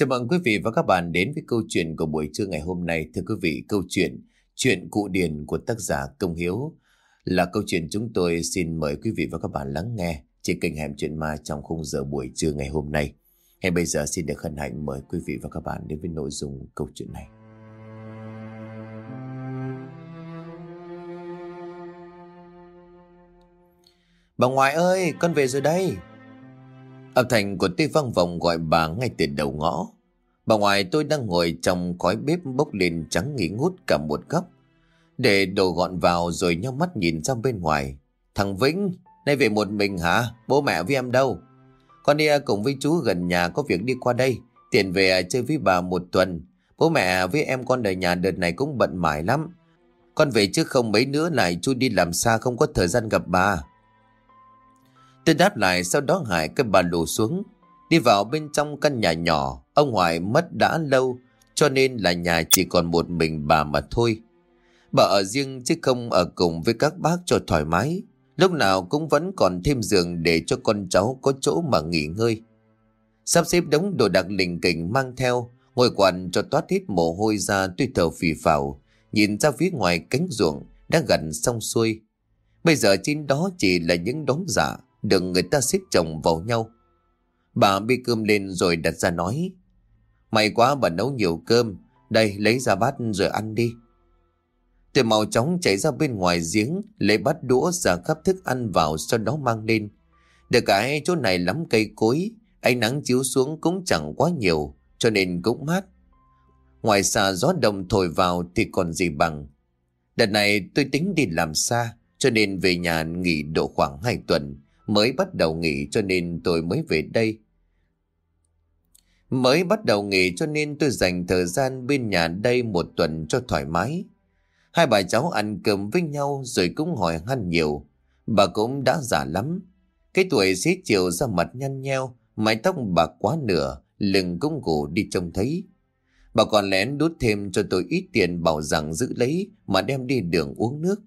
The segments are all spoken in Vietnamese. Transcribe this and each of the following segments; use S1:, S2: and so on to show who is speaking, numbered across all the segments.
S1: Chào mừng quý vị và các bạn đến với câu chuyện của buổi trưa ngày hôm nay. Thưa quý vị, câu chuyện Chuyện cụ điển của tác giả Công Hiếu là câu chuyện chúng tôi xin mời quý vị và các bạn lắng nghe trên kênh Hẻm Chuyện Ma trong khung giờ buổi trưa ngày hôm nay. Ngay bây giờ xin được hân hạnh mời quý vị và các bạn đến với nội dung câu chuyện này. Bà ngoại ơi, con về rồi đây. Âm thanh của tôi vang vọng gọi bà ngay từ đầu ngõ. Bà ngoại tôi đang ngồi trong khói bếp bốc lên trắng nghỉ ngút cả một góc. Để đồ gọn vào rồi nhau mắt nhìn ra bên ngoài. Thằng Vĩnh, nay về một mình hả? Bố mẹ với em đâu? Con đi cùng với chú gần nhà có việc đi qua đây. Tiền về chơi với bà một tuần. Bố mẹ với em con đời nhà đợt này cũng bận mải lắm. Con về trước không mấy nữa lại chú đi làm xa không có thời gian gặp bà. Tôi đáp lại sau đó Hải cái bà lù xuống. Đi vào bên trong căn nhà nhỏ, ông Hoài mất đã lâu, cho nên là nhà chỉ còn một mình bà mà thôi. Bà ở riêng chứ không ở cùng với các bác cho thoải mái. Lúc nào cũng vẫn còn thêm giường để cho con cháu có chỗ mà nghỉ ngơi. Sắp xếp đống đồ đạc lình kình mang theo, ngồi quằn cho toát hết mồ hôi ra tuy thở phì phào, nhìn ra phía ngoài cánh ruộng đã gần xong xuôi. Bây giờ trên đó chỉ là những đống giả được người ta xếp chồng vào nhau. Bà bê cơm lên rồi đặt ra nói. May quá bà nấu nhiều cơm, đây lấy ra bát rồi ăn đi. Tôi màu chóng chạy ra bên ngoài giếng, lấy bát đũa ra khắp thức ăn vào sau đó mang lên. Được cái chỗ này lắm cây cối, ánh nắng chiếu xuống cũng chẳng quá nhiều, cho nên cũng mát. Ngoài xa gió đông thổi vào thì còn gì bằng. Đợt này tôi tính đi làm xa, cho nên về nhà nghỉ độ khoảng 2 tuần, mới bắt đầu nghỉ cho nên tôi mới về đây. Mới bắt đầu nghỉ cho nên tôi dành thời gian bên nhà đây một tuần cho thoải mái. Hai bà cháu ăn cơm với nhau rồi cũng hỏi han nhiều. Bà cũng đã già lắm. Cái tuổi xế chiều ra mặt nhăn nheo, mái tóc bạc quá nửa, lưng cũng gù đi trông thấy. Bà còn lén đút thêm cho tôi ít tiền bảo rằng giữ lấy mà đem đi đường uống nước.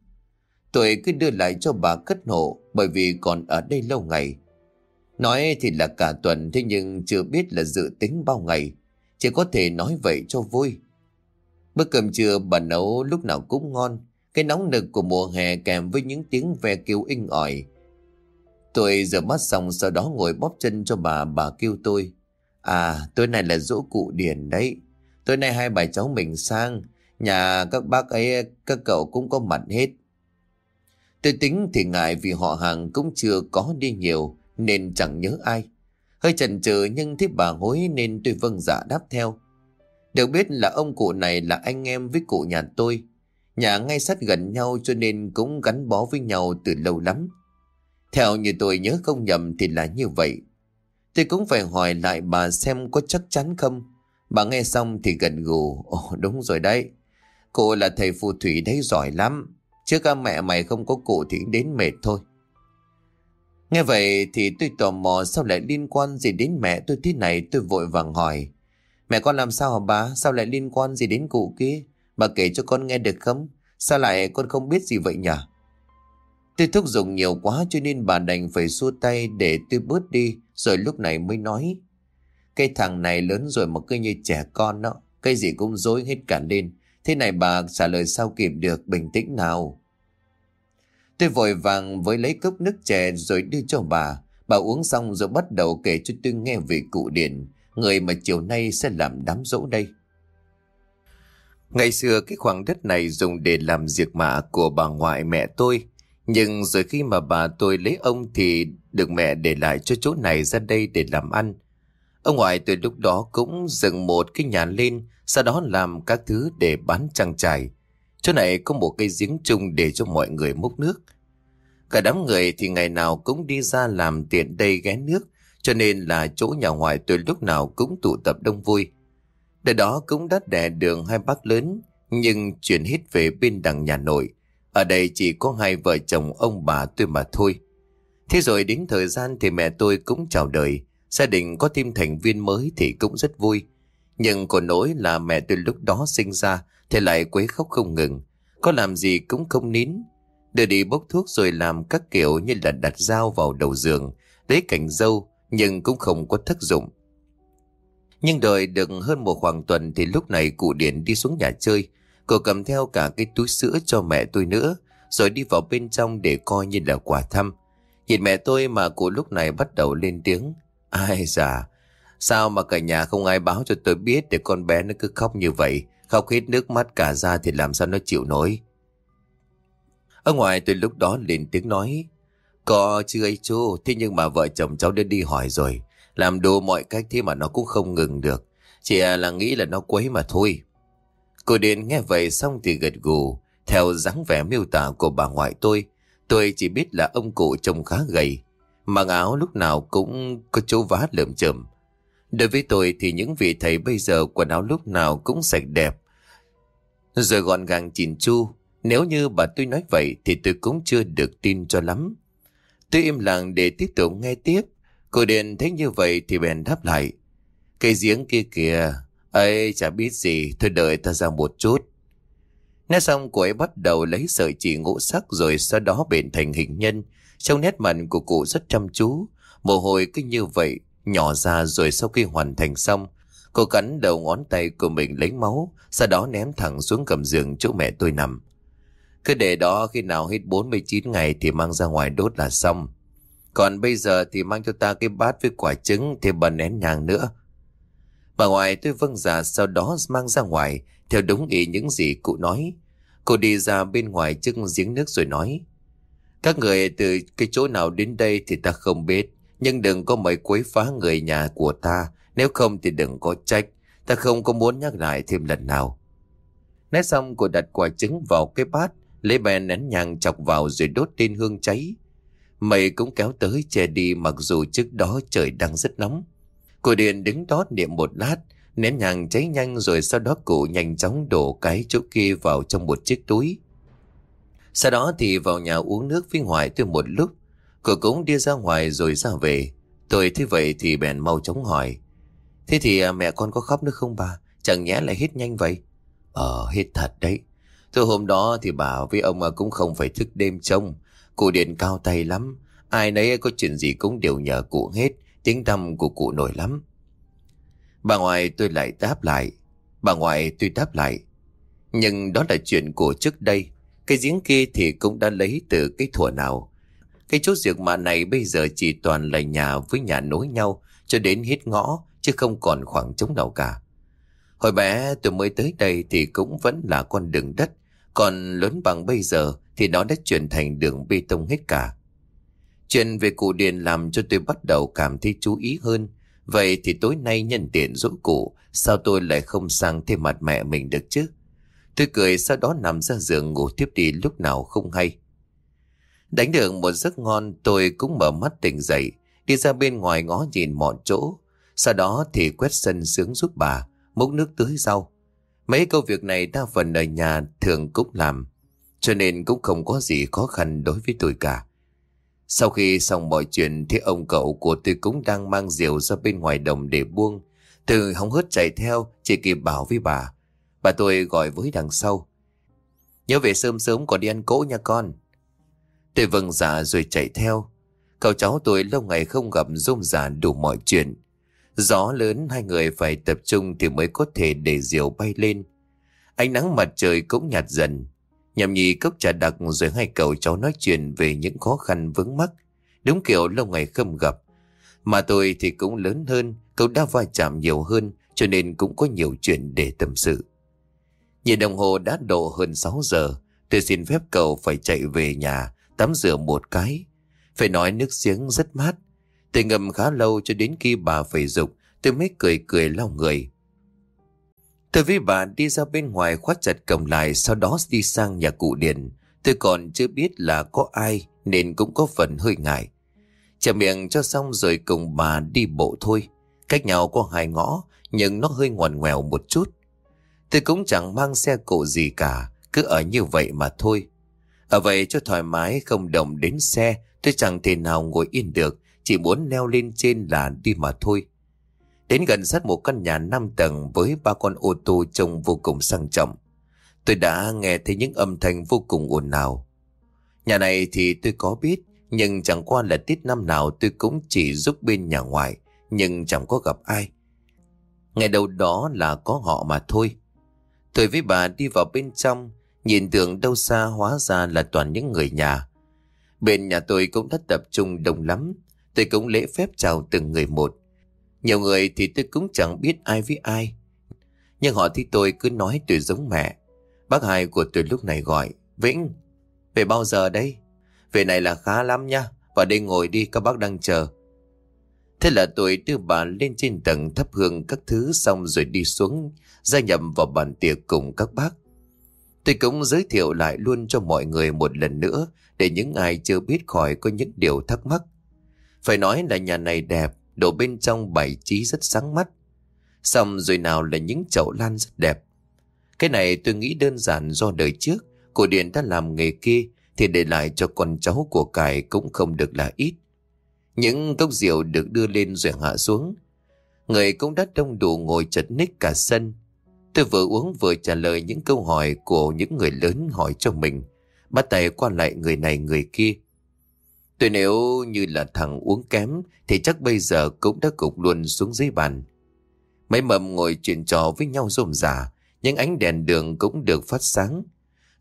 S1: Tôi cứ đưa lại cho bà cất hộ bởi vì còn ở đây lâu ngày. Nói thì là cả tuần thế nhưng chưa biết là dự tính bao ngày. Chỉ có thể nói vậy cho vui. Bữa cơm trưa bà nấu lúc nào cũng ngon. Cái nóng nực của mùa hè kèm với những tiếng ve kêu inh ỏi. Tôi rửa mắt xong sau đó ngồi bóp chân cho bà, bà kêu tôi. À, tối nay là dỗ cụ điển đấy. Tối nay hai bà cháu mình sang. Nhà các bác ấy, các cậu cũng có mặt hết. Tôi tính thì ngại vì họ hàng cũng chưa có đi nhiều, nên chẳng nhớ ai. Hơi chần chừ nhưng thấy bà hối nên tôi vâng dạ đáp theo. Được biết là ông cụ này là anh em với cụ nhà tôi. Nhà ngay sát gần nhau cho nên cũng gắn bó với nhau từ lâu lắm. Theo như tôi nhớ không nhầm thì là như vậy. Tôi cũng phải hỏi lại bà xem có chắc chắn không. Bà nghe xong thì gần gù. Ồ, đúng rồi đấy. cô là thầy phù thủy đấy, giỏi lắm. Chứ ca mẹ mày không có cụ thì đến mệt thôi. Nghe vậy thì tôi tò mò sao lại liên quan gì đến mẹ tôi thế này, tôi vội vàng hỏi. Mẹ con làm sao hả bà? Sao lại liên quan gì đến cụ kia? Bà kể cho con nghe được không? Sao lại con không biết gì vậy nhỉ? Tôi thúc giục nhiều quá cho nên bà đành phải xua tay để tôi bớt đi, rồi lúc này mới nói. Cái thằng này lớn rồi mà cứ như trẻ con đó. Cái gì cũng dối hết cả lên. Thế này bà trả lời sao kịp được bình tĩnh nào. Tôi vội vàng với lấy cốc nước chè rồi đưa cho bà. Bà uống xong rồi bắt đầu kể cho tôi nghe về cụ điển người mà chiều nay sẽ làm đám dỗ đây. Ngày xưa, cái khoảng đất này dùng để làm diệt mạ của bà ngoại mẹ tôi. Nhưng rồi khi mà bà tôi lấy ông thì được mẹ để lại cho chỗ này ra đây để làm ăn. Ông ngoại từ lúc đó cũng dựng một cái nhà lên, sau đó làm các thứ để bán trang trải. Chỗ này có một cây giếng chung để cho mọi người múc nước. Cả đám người thì ngày nào cũng đi ra làm tiện đây ghé nước, cho nên là chỗ nhà ngoại tôi lúc nào cũng tụ tập đông vui. Để đó cũng đắt đẻ đường hai bác lớn, nhưng chuyển hết về bên đằng nhà nội. Ở đây chỉ có hai vợ chồng ông bà tôi mà thôi. Thế rồi đến thời gian thì mẹ tôi cũng chào đời, gia đình có thêm thành viên mới thì cũng rất vui. Nhưng còn nỗi là mẹ tôi lúc đó sinh ra thì lại quấy khóc không ngừng. Có làm gì cũng không nín. Đưa đi bốc thuốc rồi làm các kiểu như là đặt dao vào đầu giường, lấy cảnh dâu nhưng cũng không có thất dụng. Nhưng đợi được hơn một khoảng tuần thì lúc này cụ Điển đi xuống nhà chơi. Cô cầm theo cả cái túi sữa cho mẹ tôi nữa, rồi đi vào bên trong để coi như là quà thăm. Nhìn mẹ tôi mà cụ lúc này bắt đầu lên tiếng. Ai già, sao mà cả nhà không ai báo cho tôi biết để con bé nó cứ khóc như vậy. Khóc hết nước mắt cả ra thì làm sao nó chịu nổi. Ở ngoài tôi lúc đó lên tiếng nói. Có chứ ấy chú, thế nhưng mà vợ chồng cháu đã đi hỏi rồi. Làm đủ mọi cách thế mà nó cũng không ngừng được. Chỉ là nghĩ là nó quấy mà thôi. Cô Điền nghe vậy xong thì gật gù. Theo dáng vẻ miêu tả của bà ngoại tôi, tôi chỉ biết là ông cụ trông khá gầy. Mặc áo lúc nào cũng có chỗ vá lượm chởm. Đối với tôi thì những vị thầy bây giờ quần áo lúc nào cũng sạch đẹp. Rồi gọn gàng chỉn chu. Nếu như bà tôi nói vậy thì tôi cũng chưa được tin cho lắm. Tôi im lặng để tiếp tục nghe tiếp. Cô Điền thấy như vậy thì bèn đáp lại. Cây giếng kia kìa, ấy chả biết gì, thôi đợi ta ra một chút. Nói xong cô ấy bắt đầu lấy sợi chỉ ngũ sắc rồi sau đó bền thành hình nhân. Trong nét mặt của cụ rất chăm chú, mồ hôi cứ như vậy, nhỏ ra rồi sau khi hoàn thành xong, cô cắn đầu ngón tay của mình lấy máu, sau đó ném thẳng xuống cầm giường chỗ mẹ tôi nằm. Cứ để đó khi nào hết 49 ngày thì mang ra ngoài đốt là xong. Còn bây giờ thì mang cho ta cái bát với quả trứng thêm bà nén nhàng nữa. Bà ngoại tôi vâng giả dạ, sau đó mang ra ngoài theo đúng ý những gì cụ nói. Cô đi ra bên ngoài trước giếng nước rồi nói. Các người từ cái chỗ nào đến đây thì ta không biết. Nhưng đừng có mấy quấy phá người nhà của ta. Nếu không thì đừng có trách. Ta không có muốn nhắc lại thêm lần nào. Nói xong cô đặt quả trứng vào cái bát. Lấy bè nén nhàng chọc vào rồi đốt tên hương cháy. mày cũng kéo tới che đi mặc dù trước đó trời đang rất nóng. Cô Điền đứng đó niệm một lát, nén nhàng cháy nhanh rồi sau đó cụ nhanh chóng đổ cái chỗ kia vào trong một chiếc túi. Sau đó thì vào nhà uống nước với ngoại tôi một lúc. Cô cũng đi ra ngoài rồi ra về. Tôi thấy vậy thì bèn mau chóng hỏi. Thế thì à, mẹ con có khóc nữa không bà? Chẳng nhẽ lại hết nhanh vậy? Ờ, hết thật đấy. Từ hôm đó thì bà với ông à, cũng không phải thức đêm trông. Cụ điện cao tay lắm. Ai nấy có chuyện gì cũng đều nhờ cụ hết. Tiếng tâm của cụ nổi lắm. Bà ngoại tôi lại đáp lại. Bà ngoại tôi đáp lại. Nhưng đó là chuyện của trước đây. Cái giếng kia thì cũng đã lấy từ cái thủa nào. Cái chỗ diệt mạ này bây giờ chỉ toàn là nhà với nhà nối nhau cho đến hết ngõ chứ không còn khoảng trống nào cả. Hồi bé tôi mới tới đây thì cũng vẫn là con đường đất còn lớn bằng bây giờ thì nó đã chuyển thành đường bê tông hết cả. Chuyện về cụ Điền làm cho tôi bắt đầu cảm thấy chú ý hơn. Vậy thì tối nay nhân tiện dỗ cụ, sao tôi lại không sang thêm mặt mẹ mình được chứ? Tôi cười sau đó nằm ra giường ngủ tiếp đi lúc nào không hay. Đánh được một giấc ngon tôi cũng mở mắt tỉnh dậy, đi ra bên ngoài ngó nhìn mọi chỗ. Sau đó thì quét sân sướng giúp bà, múc nước tưới rau. Mấy câu việc này đa phần ở nhà thường cũng làm, cho nên cũng không có gì khó khăn đối với tôi cả. Sau khi xong mọi chuyện thì ông cậu của tôi cũng đang mang rượu ra bên ngoài đồng để buông. Từ hóng hớt chạy theo, chỉ kịp bảo với bà. Bà tôi gọi với đằng sau. Nhớ về sớm sớm còn đi ăn cỗ nha con. Tôi vâng dạ rồi chạy theo. Cậu cháu tôi lâu ngày không gặp rôm giả đủ mọi chuyện. Gió lớn hai người phải tập trung thì mới có thể để diều bay lên. Ánh nắng mặt trời cũng nhạt dần. Nhầm nhì cốc trà đặc rồi hai cậu cháu nói chuyện về những khó khăn vướng mắc. Đúng kiểu lâu ngày không gặp. Mà tôi thì cũng lớn hơn, cậu đã va chạm nhiều hơn cho nên cũng có nhiều chuyện để tâm sự. Nhìn đồng hồ đã đổ hơn 6 giờ, tôi xin phép cậu phải chạy về nhà, tắm rửa một cái. Phải nói nước giếng rất mát, Tôi ngầm khá lâu cho đến khi bà phải dục Tôi mới cười cười lau người. Tôi với bà đi ra bên ngoài khoát chặt cổng lại Sau đó đi sang nhà cụ Điền. Tôi còn chưa biết là có ai Nên cũng có phần hơi ngại. Chả miệng cho xong rồi cùng bà đi bộ thôi. Cách nhau có hai ngõ Nhưng nó hơi ngoằn ngoèo một chút. Tôi cũng chẳng mang xe cộ gì cả Cứ ở như vậy mà thôi Ở vậy cho thoải mái không động đến xe Tôi chẳng thể nào ngồi yên được chỉ muốn leo lên trên là đi mà thôi. Đến gần sát một căn nhà 5 tầng với ba con ô tô trông vô cùng sang trọng. Tôi đã nghe thấy những âm thanh vô cùng ồn ào. Nhà này thì tôi có biết, nhưng chẳng qua là tiết năm nào tôi cũng chỉ giúp bên nhà ngoài, nhưng chẳng có gặp ai. Ngày đầu đó là có họ mà thôi. Tôi với bà đi vào bên trong, nhìn tưởng đâu xa hóa ra là toàn những người nhà. Bên nhà tôi cũng đã tập trung đông lắm, tôi cũng lễ phép chào từng người một. Nhiều người thì tôi cũng chẳng biết ai với ai. Nhưng họ thì tôi cứ nói tôi giống mẹ. Bác hai của tôi lúc này gọi, Vĩnh, về bao giờ đây? Về này là khá lắm nha, vào đây ngồi đi các bác đang chờ. Thế là tôi đưa bà lên trên tầng thắp hương các thứ xong rồi đi xuống, gia nhập vào bàn tiệc cùng các bác. Tôi cũng giới thiệu lại luôn cho mọi người một lần nữa để những ai chưa biết khỏi có những điều thắc mắc. Phải nói là nhà này đẹp, đồ bên trong bày trí rất sáng mắt. Xong rồi nào là những chậu lan rất đẹp. Cái này tôi nghĩ đơn giản do đời trước, cổ điển đã làm nghề kia thì để lại cho con cháu của cải cũng không được là ít. Những cốc rượu được đưa lên rồi hạ xuống. Người cũng đã đông đủ ngồi chật ních cả sân. Tôi vừa uống vừa trả lời những câu hỏi của những người lớn hỏi cho mình. Bắt tay qua lại người này người kia. Tôi nếu như là thằng uống kém thì chắc bây giờ cũng đã cục luôn xuống dưới bàn. Mấy mầm ngồi chuyện trò với nhau rôm rả, những ánh đèn đường cũng được phát sáng.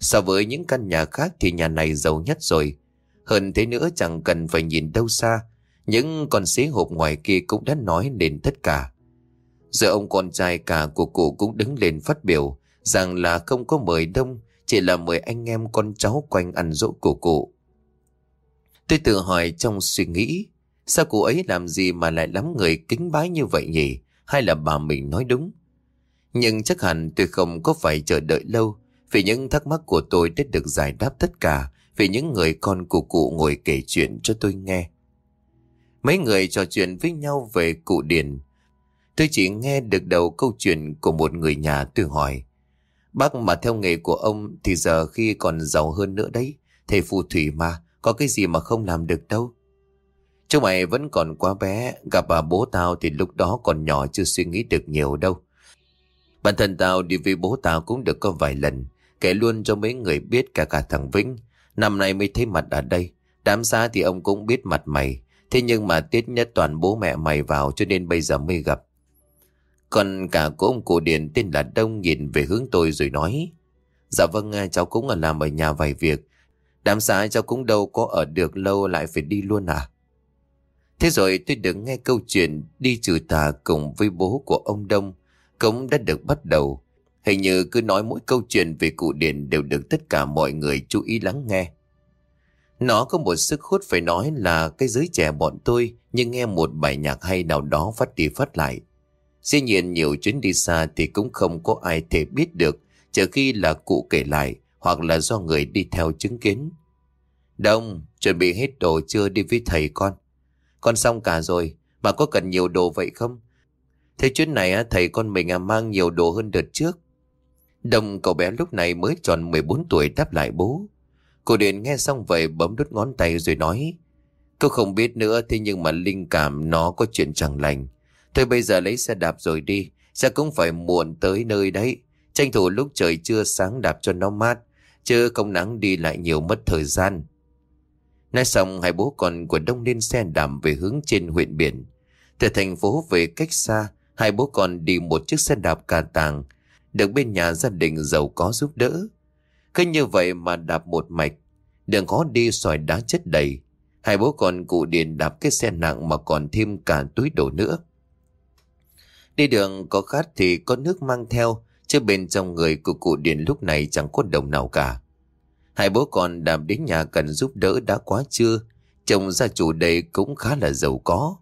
S1: So với những căn nhà khác thì nhà này giàu nhất rồi. Hơn thế nữa chẳng cần phải nhìn đâu xa, những con xế hộp ngoài kia cũng đã nói lên tất cả. Giờ ông con trai cả của cụ cũng đứng lên phát biểu rằng là không có mời đông, chỉ là mời anh em con cháu quanh ăn dỗ của cụ. Tôi tự hỏi trong suy nghĩ, sao cụ ấy làm gì mà lại lắm người kính bái như vậy nhỉ? Hay là bà mình nói đúng? Nhưng chắc hẳn tôi không có phải chờ đợi lâu, vì những thắc mắc của tôi đã được giải đáp tất cả, vì những người con của cụ ngồi kể chuyện cho tôi nghe. Mấy người trò chuyện với nhau về cụ điển. Tôi chỉ nghe được đầu câu chuyện của một người nhà tôi hỏi. Bác mà theo nghề của ông thì giờ khi còn giàu hơn nữa đấy. Thầy phù thủy mà, có cái gì mà không làm được đâu. Chúng mày vẫn còn quá bé, gặp bà bố tao thì lúc đó còn nhỏ chưa suy nghĩ được nhiều đâu. Bản thân tao đi với bố tao cũng được có vài lần, kể luôn cho mấy người biết cả cả thằng Vĩnh. Năm nay mới thấy mặt ở đây, đám xa thì ông cũng biết mặt mày, thế nhưng mà tiết nhất toàn bố mẹ mày vào cho nên bây giờ mới gặp. Còn cả của ông cụ Điền tên là Đông nhìn về hướng tôi rồi nói, Dạ vâng, cháu cũng ở làm ở nhà vài việc, Đám xã cháu cũng đâu có ở được lâu lại phải đi luôn à. Thế rồi tôi được nghe câu chuyện đi trừ tà cùng với bố của ông Đông cũng đã được bắt đầu. Hình như cứ nói mỗi câu chuyện về cụ Điền đều được tất cả mọi người chú ý lắng nghe. Nó có một sức hút phải nói là cái giới trẻ bọn tôi nhưng nghe một bài nhạc hay nào đó phát đi phát lại. Dĩ nhiên nhiều chuyến đi xa thì cũng không có ai thể biết được trừ khi là cụ kể lại hoặc là do người đi theo chứng kiến. Đông, chuẩn bị hết đồ chưa đi với thầy con? Con xong cả rồi, mà có cần nhiều đồ vậy không? Thế chuyến này thầy con mình à, mang nhiều đồ hơn đợt trước. Đông cậu bé lúc này mới tròn 14 tuổi đáp lại bố. Cô Điền nghe xong vậy bấm đút ngón tay rồi nói. Cô không biết nữa thế nhưng mà linh cảm nó có chuyện chẳng lành. Thôi bây giờ lấy xe đạp rồi đi, sẽ cũng phải muộn tới nơi đấy. Tranh thủ lúc trời chưa sáng đạp cho nó mát chứ không nắng đi lại nhiều mất thời gian. Nói xong hai bố con của Đông lên xe đạp về hướng trên huyện biển. Từ thành phố về cách xa, hai bố con đi một chiếc xe đạp cà tàng, được bên nhà gia đình giàu có giúp đỡ. Cứ như vậy mà đạp một mạch, đường khó đi sỏi đá chất đầy. Hai bố con cụ điền đạp cái xe nặng mà còn thêm cả túi đồ nữa. Đi đường có khát thì có nước mang theo, chứ bên trong người của cụ Điền lúc này chẳng có đồng nào cả. Hai bố con đạp đến nhà cần giúp đỡ đã quá chưa, chồng gia chủ đây cũng khá là giàu có.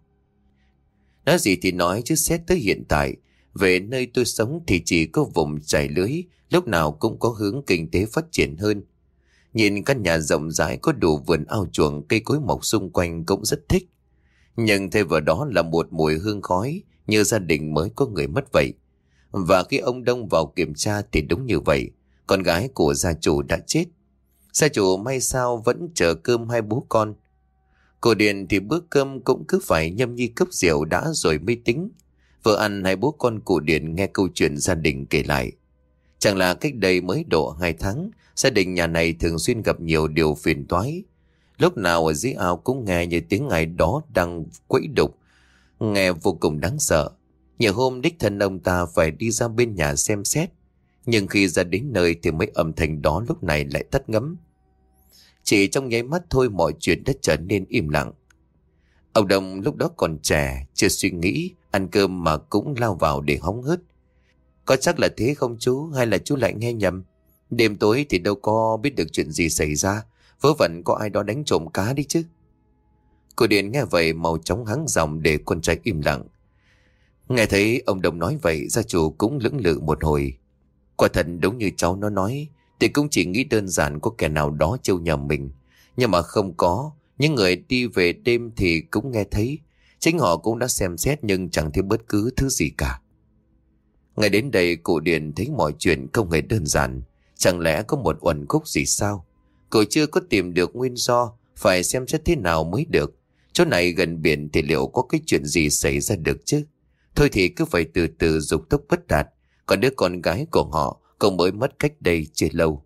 S1: Nói gì thì nói chứ xét tới hiện tại, về nơi tôi sống thì chỉ có vùng trải lưới, lúc nào cũng có hướng kinh tế phát triển hơn. Nhìn căn nhà rộng rãi có đủ vườn ao chuồng cây cối mọc xung quanh cũng rất thích. Nhưng thay vào đó là một mùi hương khói như gia đình mới có người mất vậy. Và khi ông Đông vào kiểm tra thì đúng như vậy, con gái của gia chủ đã chết. Gia chủ may sao vẫn chờ cơm hai bố con. Cô Điền thì bữa cơm cũng cứ phải nhâm nhi cốc rượu đã rồi mới tính. Vợ ăn hai bố con cụ điển nghe câu chuyện gia đình kể lại. Chẳng là cách đây mới độ hai tháng, gia đình nhà này thường xuyên gặp nhiều điều phiền toái. Lúc nào ở dưới ao cũng nghe như tiếng ai đó đang quẫy đục, nghe vô cùng đáng sợ. Nhiều hôm đích thân ông ta phải đi ra bên nhà xem xét. Nhưng khi ra đến nơi thì mấy âm thanh đó lúc này lại tắt ngấm. Chỉ trong nháy mắt thôi mọi chuyện đã trở nên im lặng. Ông Đồng lúc đó còn trẻ, chưa suy nghĩ, ăn cơm mà cũng lao vào để hóng hớt. Có chắc là thế không chú, hay là chú lại nghe nhầm? Đêm tối thì đâu có biết được chuyện gì xảy ra, vớ vẩn có ai đó đánh trộm cá đi chứ. Cô Điền nghe vậy màu chóng hắng giọng để con trai im lặng. Nghe thấy ông Đồng nói vậy, gia chủ cũng lưỡng lự một hồi. Quả thật đúng như cháu nó nói, thì cũng chỉ nghĩ đơn giản có kẻ nào đó trêu nhầm mình. Nhưng mà không có, những người đi về đêm thì cũng nghe thấy. Chính họ cũng đã xem xét nhưng chẳng thấy bất cứ thứ gì cả. Ngày đến đây cụ Điền thấy mọi chuyện không hề đơn giản. Chẳng lẽ có một uẩn khúc gì sao? cậu chưa có tìm được nguyên do, phải xem xét thế nào mới được. Chỗ này gần biển thì liệu có cái chuyện gì xảy ra được chứ? Thôi thì cứ phải từ từ dục tốc bất đạt. Còn đứa con gái của họ cũng mới mất cách đây chưa lâu.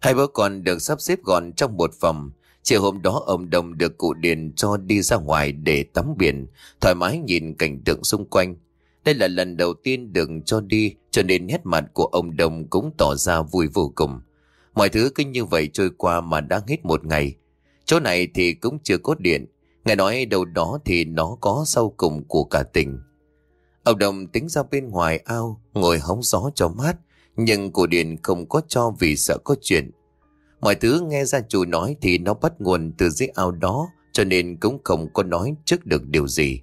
S1: Hai bố con được sắp xếp gọn trong một phòng. Chiều hôm đó ông Đồng được cụ Điền cho đi ra ngoài để tắm biển, thoải mái nhìn cảnh tượng xung quanh. Đây là lần đầu tiên được cho đi, cho nên nét mặt của ông Đồng cũng tỏ ra vui vô cùng. Mọi thứ cứ như vậy trôi qua mà đã hết một ngày. Chỗ này thì cũng chưa có điện. Nghe nói đâu đó thì nó có sau cùng của cả tỉnh. Ông Đồng tính ra bên ngoài ao, ngồi hóng gió cho mát, nhưng cổ điện không có cho vì sợ có chuyện. Mọi thứ nghe gia chủ nói thì nó bắt nguồn từ dưới ao đó, cho nên cũng không có nói trước được điều gì.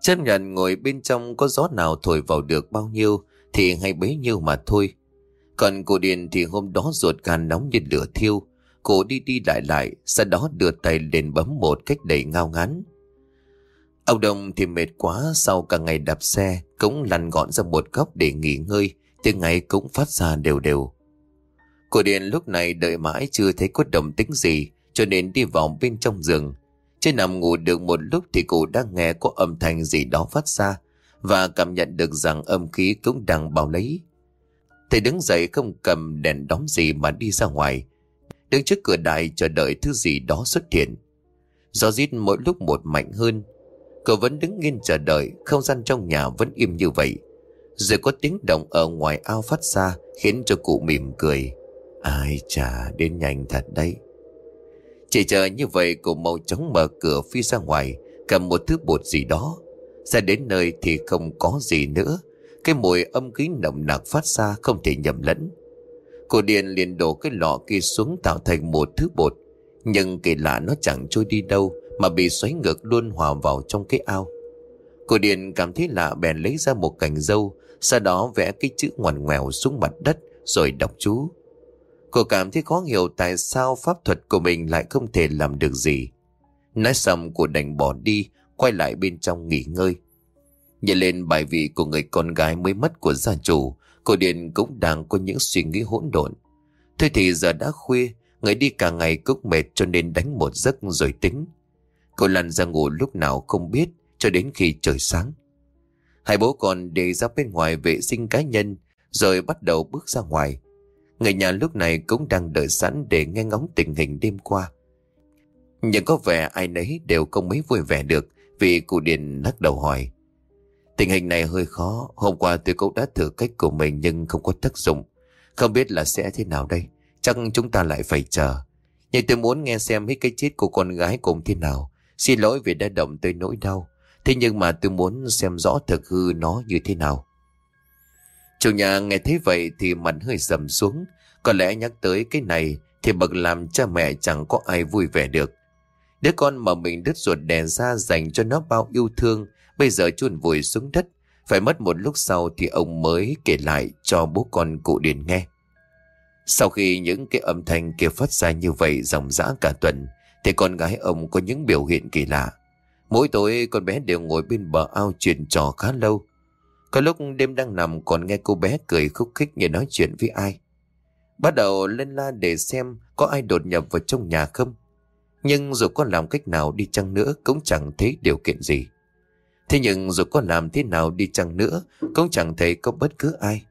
S1: Chấp nhận ngồi bên trong có gió nào thổi vào được bao nhiêu thì hay bấy nhiêu mà thôi. Còn cô Điền thì hôm đó ruột gan nóng như lửa thiêu. Cô đi đi lại lại, sau đó đưa tay lên bấm một cách đầy ngao ngán. Ông Đông thì mệt quá sau cả ngày đạp xe, cũng lăn gọn ra một góc để nghỉ ngơi, tiếng ngày cũng phát ra đều đều. Cô Điền lúc này đợi mãi chưa thấy có động tính gì, cho nên đi vào bên trong giường. Trên nằm ngủ được một lúc thì cô đang nghe có âm thanh gì đó phát ra, và cảm nhận được rằng âm khí cũng đang bao lấy. Thầy đứng dậy không cầm đèn đóm gì mà đi ra ngoài. Đứng trước cửa đại chờ đợi thứ gì đó xuất hiện. Gió rít mỗi lúc một mạnh hơn. Cậu vẫn đứng yên chờ đợi, không gian trong nhà vẫn im như vậy. Rồi có tiếng động ở ngoài ao phát ra khiến cho cụ mỉm cười. Ai chả đến nhanh thật đấy. Chỉ chờ như vậy cô mau chóng mở cửa phi ra ngoài, cầm một thứ bột gì đó. Ra đến nơi thì không có gì nữa. Cái mùi âm khí nồng nặc phát ra không thể nhầm lẫn. Cô Điền liền đổ cái lọ kia xuống tạo thành một thứ bột. Nhưng kỳ lạ nó chẳng trôi đi đâu mà bị xoáy ngược luôn hòa vào trong cái ao. Cô Điền cảm thấy lạ bèn lấy ra một cành dâu, sau đó vẽ cái chữ ngoằn ngoèo xuống mặt đất rồi đọc chú. Cô cảm thấy khó hiểu tại sao pháp thuật của mình lại không thể làm được gì. Nói xong cô đành bỏ đi, quay lại bên trong nghỉ ngơi. Nhìn lên bài vị của người con gái mới mất của gia chủ, cô Điền cũng đang có những suy nghĩ hỗn độn. Thôi thì giờ đã khuya, người đi cả ngày cũng mệt cho nên đánh một giấc rồi tính. Cô lăn ra ngủ lúc nào không biết, cho đến khi trời sáng. Hai bố con đi ra bên ngoài vệ sinh cá nhân, rồi bắt đầu bước ra ngoài. Người nhà lúc này cũng đang đợi sẵn để nghe ngóng tình hình đêm qua. Nhưng có vẻ ai nấy đều không mấy vui vẻ được vì cụ Điền lắc đầu hỏi. Tình hình này hơi khó, hôm qua tôi cũng đã thử cách của mình nhưng không có tác dụng. Không biết là sẽ thế nào đây, chắc chúng ta lại phải chờ. Nhưng tôi muốn nghe xem hết cái chết của con gái cũng thế nào. Xin lỗi vì đã động tới nỗi đau. Thế nhưng mà tôi muốn xem rõ thực hư nó như thế nào. Chủ nhà nghe thấy vậy thì mặt hơi sầm xuống. Có lẽ nhắc tới cái này thì bậc làm cha mẹ chẳng có ai vui vẻ được. Đứa con mà mình đứt ruột đẻ ra dành cho nó bao yêu thương bây giờ chôn vùi xuống đất. Phải mất một lúc sau thì ông mới kể lại cho bố con cụ Điền nghe. Sau khi những cái âm thanh kia phát ra như vậy dòng dã cả tuần, thì con gái ông có những biểu hiện kỳ lạ. Mỗi tối con bé đều ngồi bên bờ ao chuyện trò khá lâu. Có lúc đêm đang nằm còn nghe cô bé cười khúc khích như nói chuyện với ai. Bắt đầu lên la để xem có ai đột nhập vào trong nhà không. Nhưng dù có làm cách nào đi chăng nữa cũng chẳng thấy điều kiện gì. Thế nhưng dù có làm thế nào đi chăng nữa cũng chẳng thấy có bất cứ ai.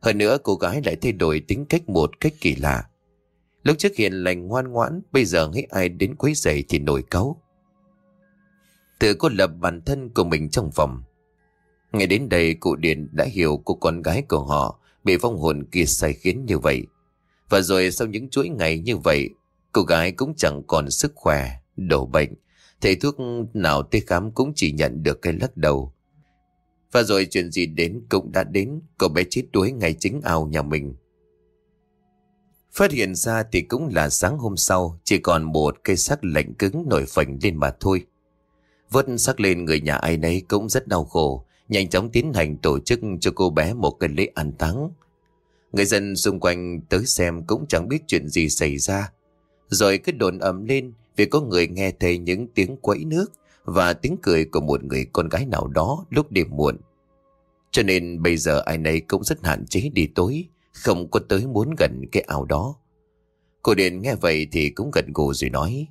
S1: Hơn nữa cô gái lại thay đổi tính cách một cách kỳ lạ. Lúc trước hiền lành ngoan ngoãn, bây giờ thấy ai đến quấy rầy thì nổi cáu. Tự cô lập bản thân của mình trong phòng. Ngay đến đây cụ Điền đã hiểu cô con gái của họ bị vong hồn kia sai khiến như vậy. Và rồi sau những chuỗi ngày như vậy, cô gái cũng chẳng còn sức khỏe, đổ bệnh. Thầy thuốc nào tới khám cũng chỉ nhận được cái lắc đầu. Và rồi chuyện gì đến cũng đã đến, cậu bé chết đuối ngay chính ao nhà mình. Phát hiện ra thì cũng là sáng hôm sau, chỉ còn một cây xác lạnh cứng nổi phành lên mà thôi. Vớt xác lên người nhà ai nấy cũng rất đau khổ, nhanh chóng tiến hành tổ chức cho cô bé một cái lễ an táng. Người dân xung quanh tới xem cũng chẳng biết chuyện gì xảy ra. Rồi cứ đồn ầm lên vì có người nghe thấy những tiếng quẫy nước và tiếng cười của một người con gái nào đó lúc đêm muộn. Cho nên bây giờ ai nấy cũng rất hạn chế đi tối, không có tới muốn gần cái ao đó. Cô Điền nghe vậy thì cũng gật gù rồi nói.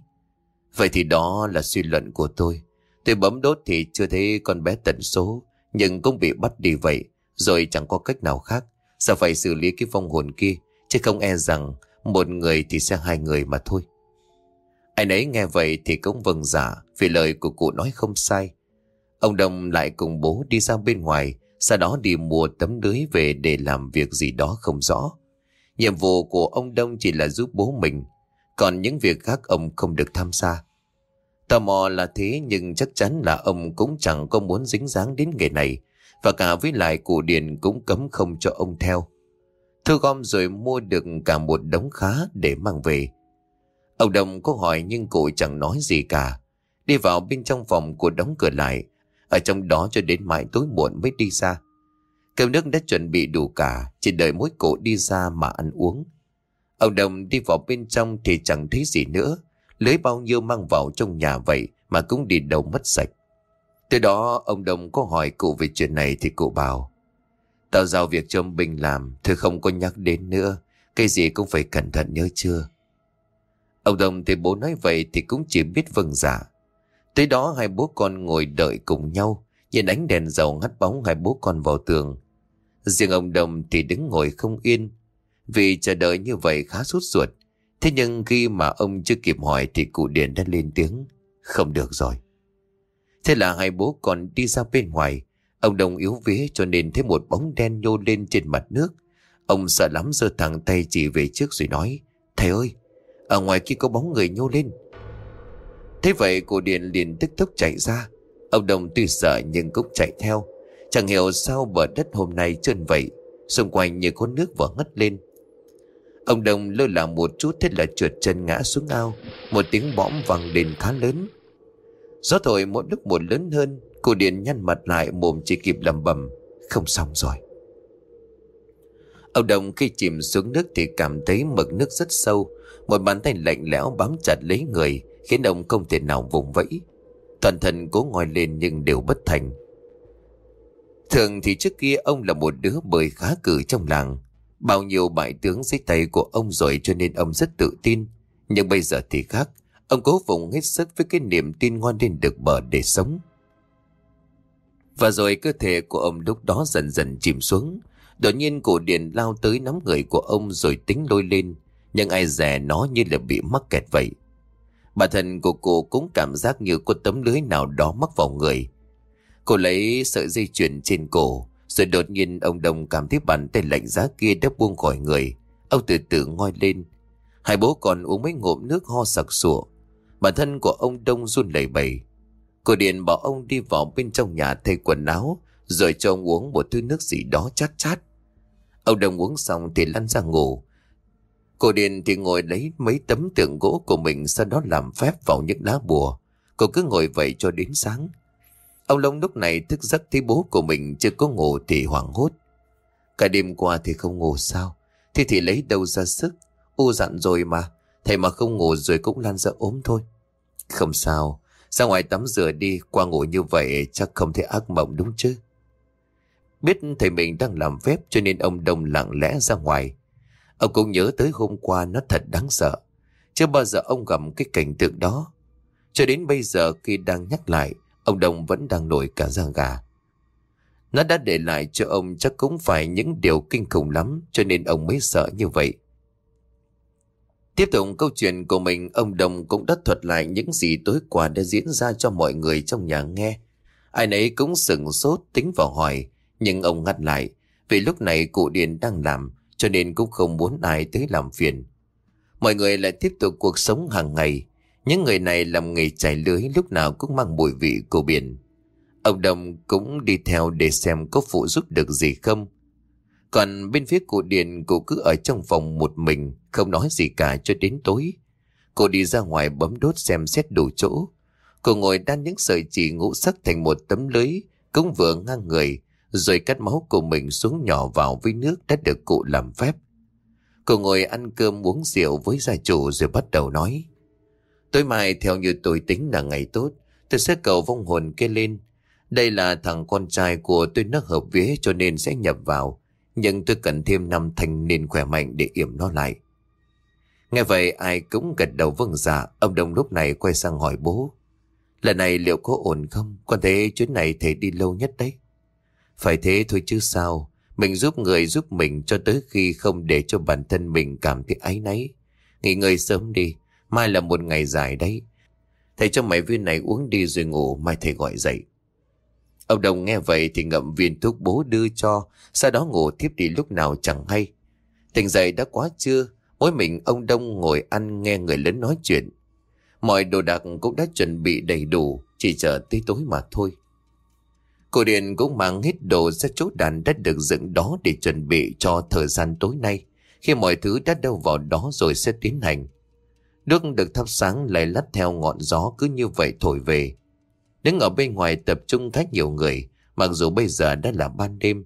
S1: Vậy thì đó là suy luận của tôi. Tôi bấm đốt thì chưa thấy con bé tận số, nhưng cũng bị bắt đi vậy, rồi chẳng có cách nào khác. Sao phải xử lý cái vong hồn kia, chứ không e rằng một người thì sẽ hai người mà thôi. Anh ấy nghe vậy thì cũng vâng giả, vì lời của cụ nói không sai. Ông Đông lại cùng bố đi ra bên ngoài, sau đó đi mua tấm lưới về để làm việc gì đó không rõ. Nhiệm vụ của ông Đông chỉ là giúp bố mình, còn những việc khác ông không được tham gia. Tò mò là thế nhưng chắc chắn là ông cũng chẳng có muốn dính dáng đến nghề này, và cả với lại cổ Điền cũng cấm không cho ông theo. Thu gom rồi mua được cả một đống khá để mang về. Ông đồng có hỏi nhưng cụ chẳng nói gì cả. Đi vào bên trong phòng của đóng cửa lại, ở trong đó cho đến mãi tối muộn mới đi ra. Cơm nước đã chuẩn bị đủ cả, chỉ đợi mỗi cụ đi ra mà ăn uống. Ông Đồng đi vào bên trong thì chẳng thấy gì nữa, lưới bao nhiêu mang vào trong nhà vậy mà cũng đi đâu mất sạch. Từ đó, ông Đồng có hỏi cụ về chuyện này thì cụ bảo, Tao giao việc cho ông Bình làm Thôi không có nhắc đến nữa, Cái gì cũng phải cẩn thận nhớ chưa Ông Đồng thì bố nói vậy Thì cũng chỉ biết vâng giả. Tới đó, hai bố con ngồi đợi cùng nhau, Nhìn ánh đèn dầu ngắt bóng hai bố con vào tường Riêng ông Đồng thì đứng ngồi không yên, Vì chờ đợi như vậy khá sốt ruột Thế nhưng khi mà ông chưa kịp hỏi Thì cụ Điền đã lên tiếng Không được rồi Thế là hai bố con đi ra bên ngoài. Ông Đồng yếu vía cho nên thấy một bóng đen nhô lên trên mặt nước. Ông sợ lắm giơ thẳng tay chỉ về trước rồi nói. Thầy ơi, ở ngoài kia có bóng người nhô lên. Thế vậy cụ Điền liền tức tốc chạy ra. Ông Đồng tuy sợ nhưng cũng chạy theo. Chẳng hiểu sao bờ đất hôm nay trơn vậy. Xung quanh như có nước vừa ngất lên. Ông Đồng lơ là một chút thế là trượt chân ngã xuống ao. Một tiếng bõm vang lên khá lớn. Gió thổi mỗi lúc một lớn hơn. Cô Điền nhăn mặt lại, mồm chỉ kịp lầm bầm Không xong rồi. Ông Đồng khi chìm xuống nước thì cảm thấy mực nước rất sâu. Một bàn tay lạnh lẽo bám chặt lấy người, Khiến ông không thể nào vùng vẫy. Toàn thân cố ngồi lên nhưng đều bất thành. Thường thì trước kia ông là một đứa bơi khá cử trong làng. Bao nhiêu bại tướng dưới tay của ông rồi cho nên ông rất tự tin Nhưng bây giờ thì khác, Ông cố vùng hết sức với cái niềm tin ngoan lên được bờ để sống. Và rồi cơ thể của ông lúc đó dần dần chìm xuống. Đột nhiên cổ điện lao tới nắm người của ông rồi tính lôi lên. Nhưng ai dè nó như là bị mắc kẹt vậy. Bà thân của cô cũng cảm giác như có tấm lưới nào đó mắc vào người. Cô lấy sợi dây chuyền trên cổ. Rồi đột nhiên ông Đồng cảm thấy bàn tay lạnh giá kia đã buông khỏi người. Ông từ từ ngoi lên. Hai bố còn uống mấy ngụm nước ho sặc sụa. Bản thân của ông Đông run lẩy bẩy. Cô Điền bảo ông đi vào bên trong nhà thay quần áo, rồi cho ông uống một thứ nước gì đó chát chát. Ông Đông uống xong thì lăn ra ngủ. Cô Điền thì ngồi lấy mấy tấm tượng gỗ của mình sau đó làm phép vào những lá bùa. Cô cứ ngồi vậy cho đến sáng. Ông Long lúc này thức giấc thấy bố của mình chưa có ngủ thì hoảng hốt. Cả đêm qua thì không ngủ sao? thì thì lấy đâu ra sức? U dặn rồi mà. Thầy mà không ngủ rồi cũng lan ra ốm thôi. Không sao, ra ngoài tắm rửa đi, qua ngủ như vậy chắc không thể ác mộng đúng chứ. Biết thầy mình đang làm phép cho nên ông Đông lặng lẽ ra ngoài. Ông cũng nhớ tới hôm qua nó thật đáng sợ. Chưa bao giờ ông gặp cái cảnh tượng đó. Cho đến bây giờ khi đang nhắc lại, ông Đông vẫn đang nổi cả da gà. Nó đã để lại cho ông chắc cũng phải những điều kinh khủng lắm cho nên ông mới sợ như vậy. Tiếp tục câu chuyện của mình, ông Đồng cũng đã thuật lại những gì tối qua đã diễn ra cho mọi người trong nhà nghe. Ai nấy cũng sừng sốt tính vào hỏi, nhưng ông ngắt lại, vì lúc này cụ Điền đang làm, cho nên cũng không muốn ai tới làm phiền. Mọi người lại tiếp tục cuộc sống hàng ngày. Những người này làm nghề chảy lưới lúc nào cũng mang mùi vị của biển. Ông Đồng cũng đi theo để xem có phụ giúp được gì không. Còn bên phía cụ Điền cụ cứ ở trong phòng một mình, không nói gì cả cho đến tối. Cô đi ra ngoài bấm đốt xem xét đủ chỗ. Cô ngồi đan những sợi chỉ ngũ sắc thành một tấm lưới, cũng vừa ngang người, rồi cắt máu của mình xuống nhỏ vào với nước đã được cụ làm phép. Cô ngồi ăn cơm uống rượu với gia chủ rồi bắt đầu nói. Tối mai theo như tôi tính là ngày tốt, tôi sẽ cầu vong hồn kia lên. Đây là thằng con trai của tôi nó hợp vía cho nên sẽ nhập vào. Nhưng tôi cần thêm năm thanh niên khỏe mạnh để yểm nó lại. Nghe vậy ai cũng gật đầu vâng dạ, ông Đông lúc này quay sang hỏi bố. Lần này liệu có ổn không? Con thấy chuyến này thể đi lâu nhất đấy. Phải thế thôi chứ sao? Mình giúp người giúp mình cho tới khi không để cho bản thân mình cảm thấy áy náy. Nghỉ ngơi sớm đi, mai là một ngày dài đấy. Thầy cho mấy viên này uống đi rồi ngủ, mai thầy gọi dậy. Ông Đồng nghe vậy thì ngậm viên thuốc bố đưa cho, sau đó ngủ tiếp đi lúc nào chẳng hay. Tỉnh dậy đã quá trưa, mỗi mình ông Đông ngồi ăn nghe người lớn nói chuyện. Mọi đồ đạc cũng đã chuẩn bị đầy đủ, chỉ chờ tới tối mà thôi. Cô Điền cũng mang hết đồ ra chỗ đàn đất được dựng đó để chuẩn bị cho thời gian tối nay. Khi mọi thứ đã đâu vào đó rồi sẽ tiến hành. Nước được thắp sáng lại lắt theo ngọn gió cứ như vậy thổi về. Đứng ở bên ngoài tập trung khách nhiều người, mặc dù bây giờ đã là ban đêm.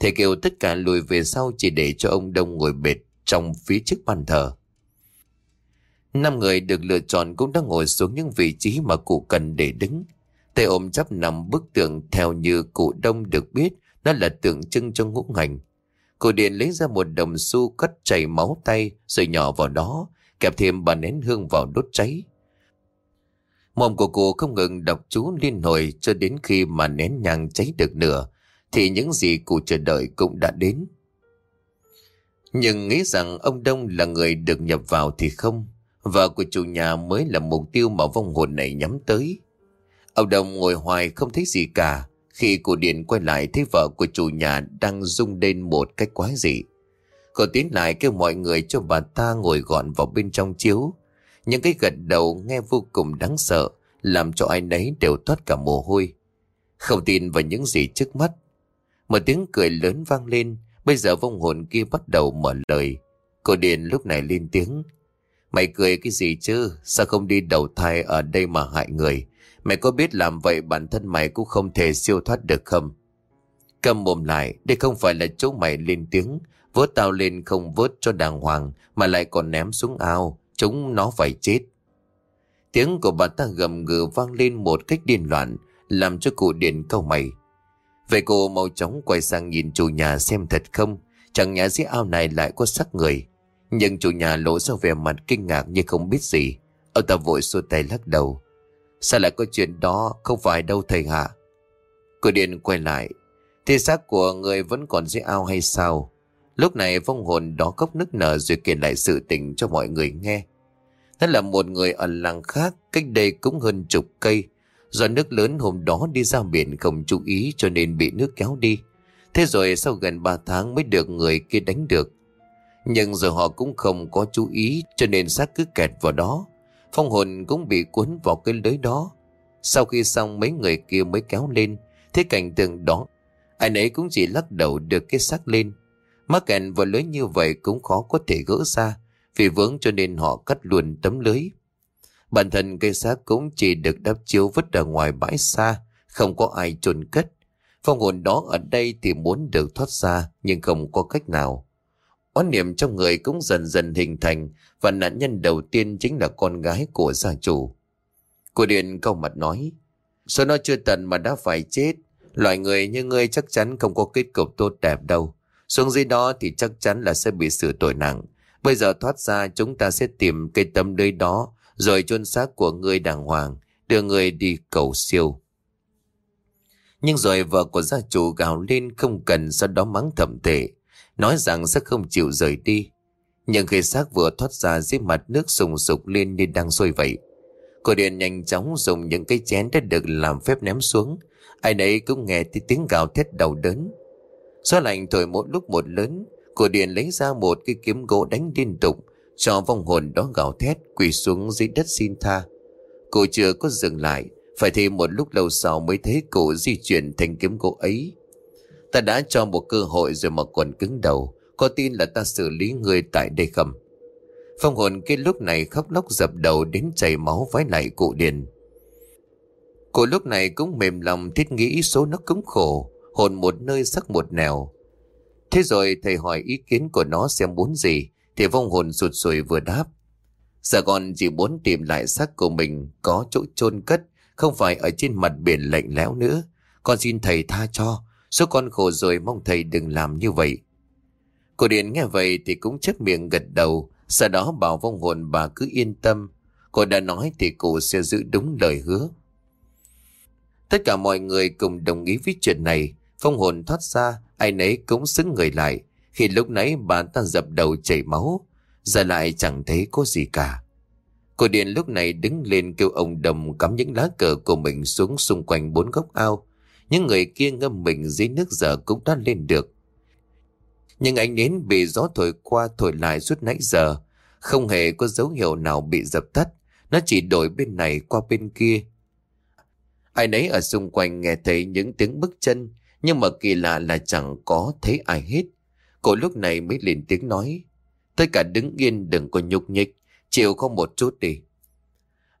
S1: Thầy kêu tất cả lùi về sau chỉ để cho ông Đông ngồi bệt trong phía trước bàn thờ. Năm người được lựa chọn cũng đã ngồi xuống những vị trí mà cụ cần để đứng. Tay ôm chắp nằm bức tượng theo như cụ đông được biết đó là tượng trưng cho ngũ hành. Cụ điện lấy ra một đồng xu cắt chảy máu tay rồi nhỏ vào đó, kẹp thêm bà nén hương vào đốt cháy. Mồm của cô không ngừng đọc chú liên hồi cho đến khi mà nén nhang cháy được nửa, thì những gì cụ chờ đợi cũng đã đến. Nhưng nghĩ rằng ông Đông là người được nhập vào thì không, vợ của chủ nhà mới là mục tiêu mà vong hồn này nhắm tới. Ông Đông ngồi hoài không thấy gì cả, khi cụ Điện quay lại thấy vợ của chủ nhà đang rung lên một cách quái dị. Cô tiến lại kêu mọi người cho bà ta ngồi gọn vào bên trong chiếu, những cái gật đầu nghe vô cùng đáng sợ, làm cho ai nấy đều thoát cả mồ hôi. Không tin vào những gì trước mắt. Một tiếng cười lớn vang lên, bây giờ vong hồn kia bắt đầu mở lời. Cô Điền lúc này lên tiếng. Mày cười cái gì chứ, sao không đi đầu thai ở đây mà hại người? Mày có biết làm vậy bản thân mày cũng không thể siêu thoát được không? Cầm mồm lại, đây không phải là chỗ mày lên tiếng, vớt tao lên không vớt cho đàng hoàng mà lại còn ném xuống ao, chúng nó phải chết. Tiếng của bà ta gầm gừ vang lên một cách điên loạn, làm cho cụ điện câu mày. Vậy cô mau chóng quay sang nhìn chủ nhà xem thật không, chẳng nhẽ dưới ao này lại có xác người. Nhưng chủ nhà lộ ra vẻ mặt kinh ngạc như không biết gì. Ông ta vội xua tay lắc đầu. Sao lại có chuyện đó, không phải đâu thầy hả? Cụ điện quay lại, thì xác của người vẫn còn dưới ao hay sao? Lúc này phong hồn đó khóc nức nở rồi kể lại sự tình cho mọi người nghe. thế là một người ở làng khác, cách đây cũng hơn chục cây. Do nước lớn hôm đó đi ra biển không chú ý cho nên bị nước kéo đi. Thế rồi sau gần 3 tháng mới được người kia đánh được. Nhưng giờ họ cũng không có chú ý cho nên xác cứ kẹt vào đó. Phong hồn cũng bị cuốn vào cái lưới đó. Sau khi xong mấy người kia mới kéo lên. Thế cảnh tượng đó, ai nấy cũng chỉ lắc đầu được cái xác lên. Mắc kẹn vào lưới như vậy cũng khó có thể gỡ ra. Vì vướng cho nên họ cắt luôn tấm lưới. Bản thân cây xác cũng chỉ được đắp chiếu vứt ở ngoài bãi xa, không có ai chôn cất. Phong hồn đó ở đây thì muốn được thoát ra nhưng không có cách nào. Oán niệm trong người cũng dần dần hình thành và nạn nhân đầu tiên chính là con gái của gia chủ. Cô Điện câu mặt nói, số nó chưa tận mà đã phải chết, loại người như ngươi chắc chắn không có kết cục tốt đẹp đâu. Xuống dưới đó thì chắc chắn là sẽ bị xử tội nặng. Bây giờ thoát ra chúng ta sẽ tìm cây tâm nơi đó rồi chôn xác của người đàng hoàng, đưa người đi cầu siêu. Nhưng rồi vợ của gia chủ gào lên không cần sau đó mắng thầm tệ, nói rằng sẽ không chịu rời đi. Nhưng khi xác vừa thoát ra dưới mặt nước sùng sục lên nên đang sôi vậy. Cô Điền nhanh chóng dùng những cái chén đã được làm phép ném xuống. Ai nấy cũng nghe thấy tiếng gào thét đau đớn. Gió lạnh thổi một lúc một lớn, cô Điền lấy ra một cái kiếm gỗ đánh liên tục, cho vong hồn đó gào thét quỳ xuống dưới đất xin tha. Cô chưa có dừng lại, phải thêm một lúc lâu sau mới thấy cổ di chuyển thành kiếm gỗ ấy. Ta đã cho một cơ hội rồi mà còn cứng đầu, có tin là ta xử lý người tại đây không? Phong hồn kia lúc này khóc lóc dập đầu đến chảy máu vái lại cụ Điền. Cô lúc này cũng mềm lòng thiết nghĩ số nó cứng khổ, hồn một nơi sắc một nẻo. Thế rồi thầy hỏi ý kiến của nó xem muốn gì, thì vong hồn sụt sùi vừa đáp. Giờ con chỉ muốn tìm lại xác của mình có chỗ chôn cất, không phải ở trên mặt biển lạnh lẽo nữa. Con xin thầy tha cho, số con khổ rồi mong thầy đừng làm như vậy. Cô Điền nghe vậy thì cũng chấp miệng gật đầu, sau đó bảo vong hồn bà cứ yên tâm. Cô đã nói thì cô sẽ giữ đúng lời hứa. Tất cả mọi người cùng đồng ý với chuyện này. Phong hồn thoát ra, ai nấy cũng xứng người lại. Khi lúc nãy bà ta dập đầu chảy máu, giờ lại chẳng thấy có gì cả. Cô Điền lúc này đứng lên kêu ông Đồng cắm những lá cờ của mình xuống xung quanh bốn góc ao. Những người kia ngâm mình dưới nước giờ cũng đã lên được. Nhưng ánh nến bị gió thổi qua thổi lại suốt nãy giờ. Không hề có dấu hiệu nào bị dập tắt. Nó chỉ đổi bên này qua bên kia. Ai nấy ở xung quanh nghe thấy những tiếng bước chân. Nhưng mà kỳ lạ là chẳng có thấy ai hết. Cô lúc này mới lên tiếng nói. Tất cả đứng yên đừng có nhúc nhích. Chịu không một chút đi.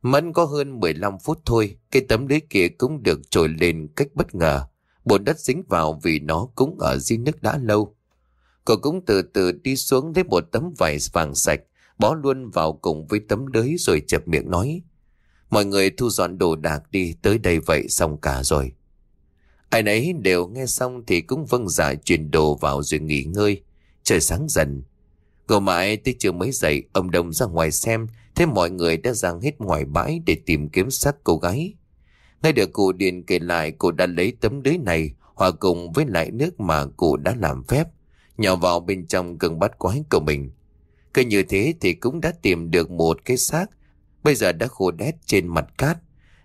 S1: Mẫn có hơn 15 phút thôi. Cái tấm lưới kia cũng được trồi lên cách bất ngờ. Bồn đất dính vào vì nó cũng ở dưới nước đã lâu. Cô cũng từ từ đi xuống lấy một tấm vải vàng sạch, bó luôn vào cùng với tấm lưới rồi chập miệng nói. Mọi người thu dọn đồ đạc đi, tới đây vậy xong cả rồi. Ai nấy đều nghe xong thì cũng vâng dạ chuyển đồ vào rồi nghỉ ngơi. Trời sáng dần. Ngồi mãi tới chưa mấy dậy, ông Đông ra ngoài xem, thấy mọi người đã giang hết ngoài bãi để tìm kiếm xác cô gái. Ngay được cụ Điền kể lại cô đã lấy tấm lưới này hòa cùng với lại nước mà cụ đã làm phép nhỏ vào bên trong gần bắt quái của mình. Cứ như thế thì cũng đã tìm được một cái xác, bây giờ đã khô đét trên mặt cát,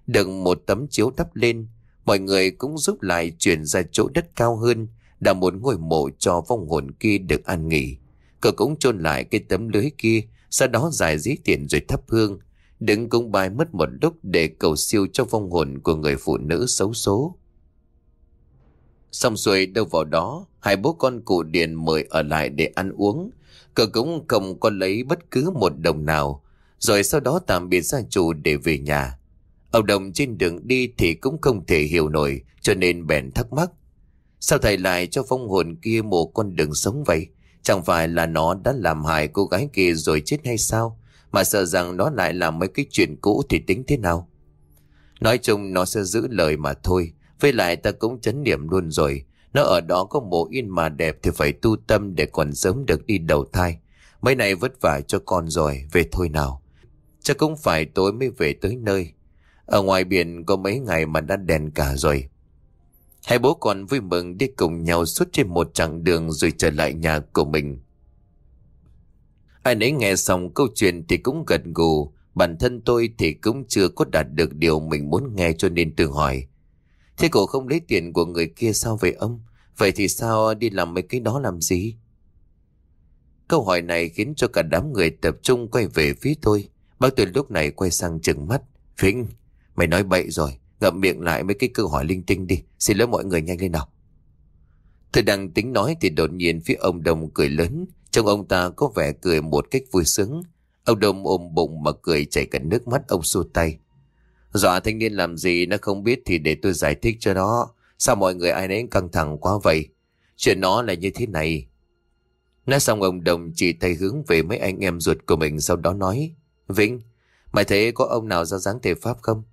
S1: đựng một tấm chiếu đắp lên, mọi người cũng giúp lại chuyển ra chỗ đất cao hơn, đã một ngôi mộ cho vong hồn kia được an nghỉ. Cậu cũng chôn lại cái tấm lưới kia, sau đó giải dí tiền rồi thắp hương, đứng cũng bài mất một lúc để cầu siêu cho vong hồn của người phụ nữ xấu số. Xong xuôi đâu vào đó, hai bố con cụ Điền mời ở lại để ăn uống. Cậu cũng không có lấy bất cứ một đồng nào, rồi sau đó tạm biệt gia chủ để về nhà. Ông Đồng trên đường đi thì cũng không thể hiểu nổi, cho nên bèn thắc mắc. Sao thầy lại cho phong hồn kia một con đường sống vậy? Chẳng phải là nó đã làm hại cô gái kia rồi chết hay sao? Mà sợ rằng nó lại làm mấy cái chuyện cũ thì tính thế nào? Nói chung nó sẽ giữ lời mà thôi. Với lại ta cũng chấn niệm luôn rồi. Nó ở đó có mộ yên mà đẹp thì phải tu tâm để còn sớm được đi đầu thai. Mấy này vất vả cho con rồi, về thôi nào. Chắc cũng phải tối mới về tới nơi. Ở ngoài biển có mấy ngày mà đã đèn cả rồi. Hai bố con vui mừng đi cùng nhau suốt trên một chặng đường rồi trở lại nhà của mình. Ai nấy nghe xong câu chuyện thì cũng gật gù. Bản thân tôi thì cũng chưa có đạt được điều mình muốn nghe cho nên tự hỏi. Thế cổ không lấy tiền của người kia sao vậy ông? Vậy thì sao đi làm mấy cái đó làm gì? Câu hỏi này khiến cho cả đám người tập trung quay về phía tôi. Bác tôi lúc này quay sang chừng mắt. Vĩnh, mày nói bậy rồi. Ngậm miệng lại mấy cái câu hỏi linh tinh đi. Xin lỗi mọi người nhanh lên nào. Tôi đang tính nói thì đột nhiên phía ông Đông cười lớn. Trong ông ta có vẻ cười một cách vui sướng. Ông Đông ôm bụng mà cười chảy cả nước mắt ông xua tay. Dọa thanh niên làm gì nó không biết thì để tôi giải thích cho nó. Sao mọi người ai nấy căng thẳng quá vậy? Chuyện nó là như thế này. Nói xong ông Đồng chỉ tay hướng về mấy anh em ruột của mình sau đó nói. Vĩnh, mày thấy có ông nào ra dáng thể pháp không?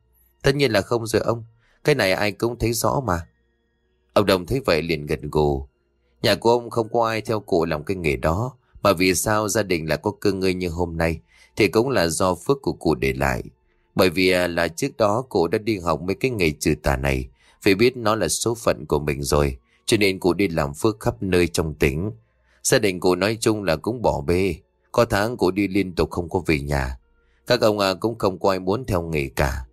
S1: Tất nhiên là không rồi ông. Cái này ai cũng thấy rõ mà. Ông Đồng thấy vậy liền gật gù. Nhà của ông không có ai theo cụ làm cái nghề đó. Mà vì sao gia đình lại có cơ ngơi như hôm nay thì cũng là do phước của cụ để lại. Bởi vì à, là trước đó cụ đã đi học mấy cái nghề trừ tà này. Vì biết nó là số phận của mình rồi. Cho nên cụ đi làm phước khắp nơi trong tỉnh. Gia đình cụ nói chung là cũng bỏ bê. Có tháng cụ đi liên tục không có về nhà. Các ông à, cũng không có ai muốn theo nghề cả.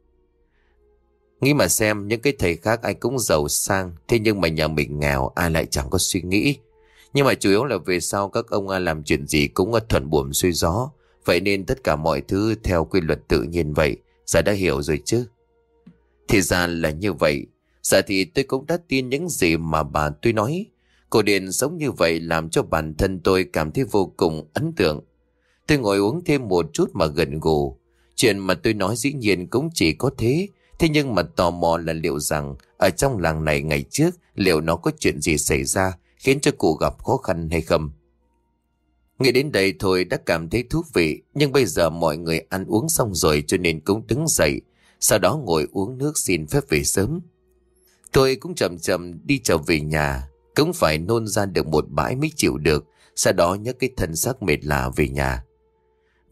S1: Nghĩ mà xem, những cái thầy khác ai cũng giàu sang, Thế nhưng mà nhà mình nghèo, ai lại chẳng có suy nghĩ. Nhưng mà chủ yếu là về sau các ông làm chuyện gì cũng thuận buồm xuôi gió. Vậy nên tất cả mọi thứ theo quy luật tự nhiên vậy. Giờ đã hiểu rồi chứ? Thì ra là như vậy. Giờ thì tôi cũng đã tin những gì mà bà tôi nói. Cổ điển sống như vậy làm cho bản thân tôi cảm thấy vô cùng ấn tượng. Tôi ngồi uống thêm một chút mà gần gù. Chuyện mà tôi nói dĩ nhiên cũng chỉ có thế. Thế nhưng mà tò mò là liệu rằng, Ở trong làng này ngày trước, Liệu nó có chuyện gì xảy ra, Khiến cho cụ gặp khó khăn hay không? Nghĩ đến đây thôi đã cảm thấy thú vị, Nhưng bây giờ mọi người ăn uống xong rồi Cho nên cũng đứng dậy, Sau đó ngồi uống nước xin phép về sớm. Tôi cũng chậm chậm đi trở về nhà, Cũng phải nôn ra được một bãi mới chịu được, Sau đó nhấc cái thân xác mệt lạ về nhà.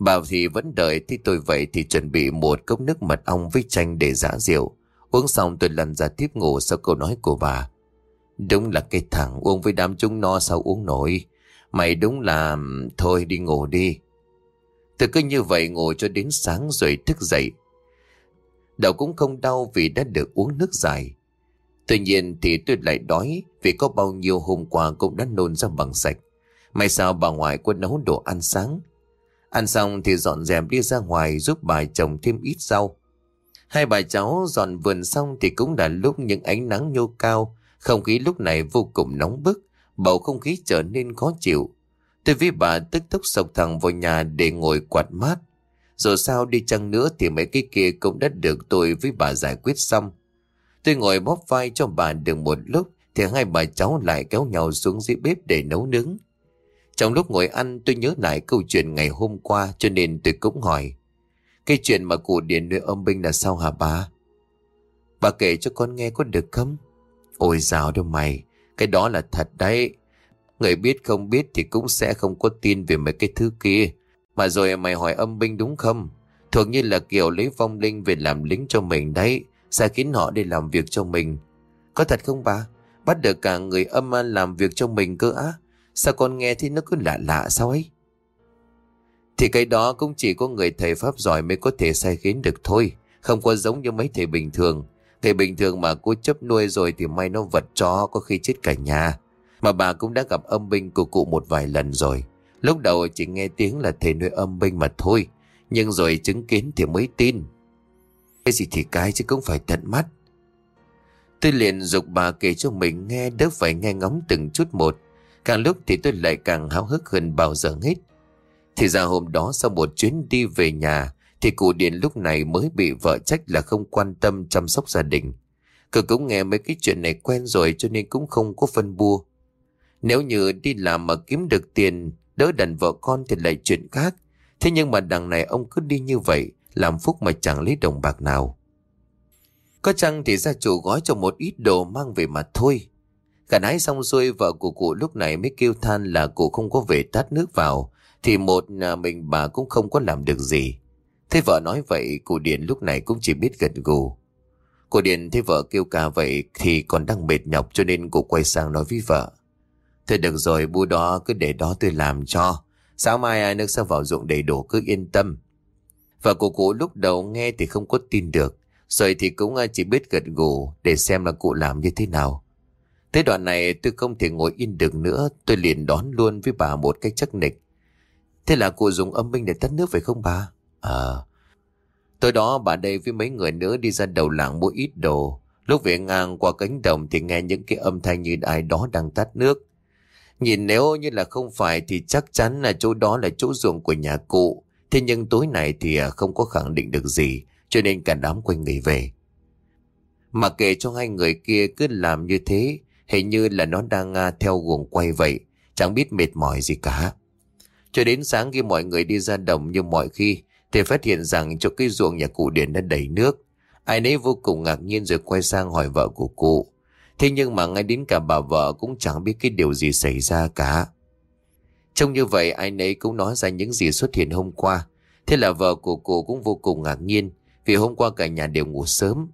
S1: Bảo thì vẫn đợi thì tôi vậy thì chuẩn bị một cốc nước mật ong với chanh để giã rượu. Uống xong tôi lần ra tiếp ngủ sau câu nói của bà. Đúng là cái thằng uống với đám chúng no sao uống nổi. Mày đúng là... Thôi đi ngủ đi. Tôi cứ như vậy ngủ cho đến sáng rồi thức dậy. Đầu cũng không đau vì đã được uống nước dài. Tuy nhiên thì tôi lại đói vì có bao nhiêu hôm qua cũng đã nôn ra bằng sạch. May sao bà ngoại có nấu đồ ăn sáng Ăn xong thì dọn dẹp đi ra ngoài giúp bà chồng thêm ít rau. Hai bà cháu dọn vườn xong thì cũng đã lúc những ánh nắng nhô cao, không khí lúc này vô cùng nóng bức, bầu không khí trở nên khó chịu. Tôi với bà tức tốc sộc thẳng vào nhà để ngồi quạt mát. Rồi sao đi chăng nữa thì mấy cái kia cũng đã được tôi với bà giải quyết xong. Tôi ngồi bóp vai cho bà được một lúc thì hai bà cháu lại kéo nhau xuống dưới bếp để nấu nướng. Trong lúc ngồi ăn tôi nhớ lại câu chuyện ngày hôm qua cho nên tôi cũng hỏi. Cái chuyện mà cụ điện nuôi ông Binh là sao hả bà? Bà kể cho con nghe có được không? Ôi dào đâu mày, cái đó là thật đấy. Người biết không biết thì cũng sẽ không có tin về mấy cái thứ kia. Mà rồi mày hỏi âm binh đúng không? Thường như là kiểu lấy vong linh về làm lính cho mình đấy. Sao khiến họ đi làm việc cho mình? Có thật không bà? Bắt được cả người âm làm việc cho mình cơ á? Sao con nghe thì nó cứ lạ lạ sao ấy? Thì cái đó cũng chỉ có người thầy Pháp giỏi mới có thể sai khiến được thôi. Không có giống như mấy thầy bình thường. Thầy bình thường mà cố chấp nuôi rồi thì may nó vật chó có khi chết cả nhà. Mà bà cũng đã gặp âm binh của cụ một vài lần rồi. Lúc đầu chỉ nghe tiếng là thầy nuôi âm binh mà thôi. Nhưng rồi chứng kiến thì mới tin. Cái gì thì cái chứ cũng phải tận mắt. Tôi liền dục bà kể cho mình nghe đỡ phải nghe ngóng từng chút một. Càng lúc thì tôi lại càng háo hức hơn bao giờ hết. Thì ra hôm đó sau một chuyến đi về nhà thì cụ Điện lúc này mới bị vợ trách là không quan tâm chăm sóc gia đình. Cứ cũng nghe mấy cái chuyện này quen rồi cho nên cũng không có phân bua. Nếu như đi làm mà kiếm được tiền, đỡ đần vợ con thì lại chuyện khác. Thế nhưng mà đằng này ông cứ đi như vậy, làm phúc mà chẳng lấy đồng bạc nào. Có chăng thì gia chủ gói cho một ít đồ mang về mà thôi. Cả nái xong xuôi, vợ của cụ lúc này mới kêu than là cụ không có về tát nước vào. Thì một nhà mình bà cũng không có làm được gì. Thế vợ nói vậy, cụ Điền lúc này cũng chỉ biết gật gù. Cụ Điền thấy vợ kêu ca vậy thì còn đang mệt nhọc cho nên cụ quay sang nói với vợ. Thôi được rồi bu đó cứ để đó tôi làm cho. Sáng mai ai nước sẽ vào ruộng đầy đủ cứ yên tâm. Vợ của cụ lúc đầu nghe thì không có tin được. Rồi thì cũng à, chỉ biết gật gù để xem là cụ làm như thế nào. Thế đoạn này tôi không thể ngồi yên được nữa, tôi liền đón luôn với bà một cách chắc nịch. Thế là cô dùng âm binh để tắt nước phải không bà? Ờ. Tối đó bà đây với mấy người nữa đi ra đầu làng mua ít đồ. Lúc về ngang qua cánh đồng thì nghe những cái âm thanh như ai đó đang tắt nước. Nhìn nếu như là không phải thì chắc chắn là chỗ đó là chỗ ruộng của nhà cụ. Thế nhưng tối này thì à, không có khẳng định được gì, cho nên cả đám quanh nghỉ về. Mà kể cho hai người kia cứ làm như thế, Hình như là nó đang à, theo guồng quay vậy, Chẳng biết mệt mỏi gì cả. Cho đến sáng khi mọi người đi ra đồng như mọi khi, Thì phát hiện rằng chỗ cái ruộng nhà cụ Điền đã đầy nước. Ai nấy vô cùng ngạc nhiên rồi quay sang hỏi vợ của cụ. Thế nhưng mà ngay đến cả bà vợ cũng chẳng biết cái điều gì xảy ra cả. Trông như vậy, ai nấy cũng nói ra những gì xuất hiện hôm qua. Thế là vợ của cụ cũng vô cùng ngạc nhiên, Vì hôm qua cả nhà đều ngủ sớm.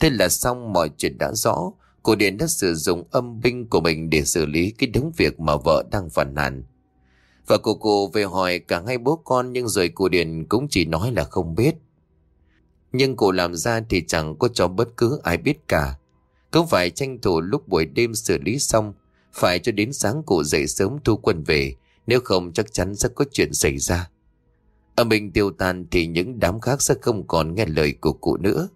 S1: Thế là xong mọi chuyện đã rõ. Cô Điền đã sử dụng âm binh của mình để xử lý cái đống việc mà vợ đang phản nàn. Và cô cô về hỏi cả hai bố con nhưng rồi cô Điền cũng chỉ nói là không biết. Nhưng cô làm ra thì chẳng có cho bất cứ ai biết cả. Cũng phải tranh thủ lúc buổi đêm xử lý xong, phải cho đến sáng cụ dậy sớm thu quân về, nếu không chắc chắn sẽ có chuyện xảy ra. Âm binh tiêu tan thì những đám khác sẽ không còn nghe lời của cụ nữa.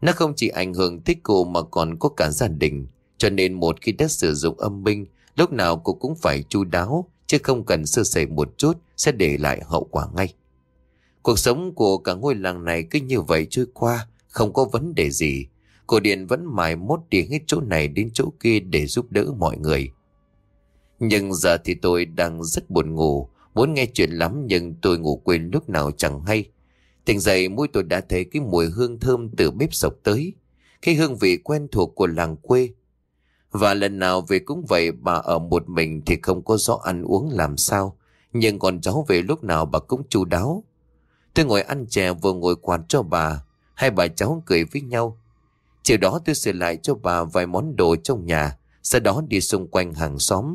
S1: Nó không chỉ ảnh hưởng tới cô mà còn có cả gia đình, cho nên một khi đã sử dụng âm binh, lúc nào cô cũng phải chu đáo, chứ không cần sơ sẩy một chút sẽ để lại hậu quả ngay. Cuộc sống của cả ngôi làng này cứ như vậy trôi qua, không có vấn đề gì. Cô Điền vẫn mài mốt đi hết chỗ này đến chỗ kia để giúp đỡ mọi người. Nhưng giờ thì tôi đang rất buồn ngủ, muốn nghe chuyện lắm nhưng tôi ngủ quên lúc nào chẳng hay. Tỉnh dậy mũi tôi đã thấy cái mùi hương thơm từ bếp sộc tới, cái hương vị quen thuộc của làng quê. Và lần nào về cũng vậy bà ở một mình thì không có rõ ăn uống làm sao, nhưng còn cháu về lúc nào bà cũng chu đáo. Tôi ngồi ăn chè vừa ngồi quạt cho bà, hai bà cháu cười với nhau. Chiều đó tôi sửa lại cho bà vài món đồ trong nhà, sau đó đi xung quanh hàng xóm,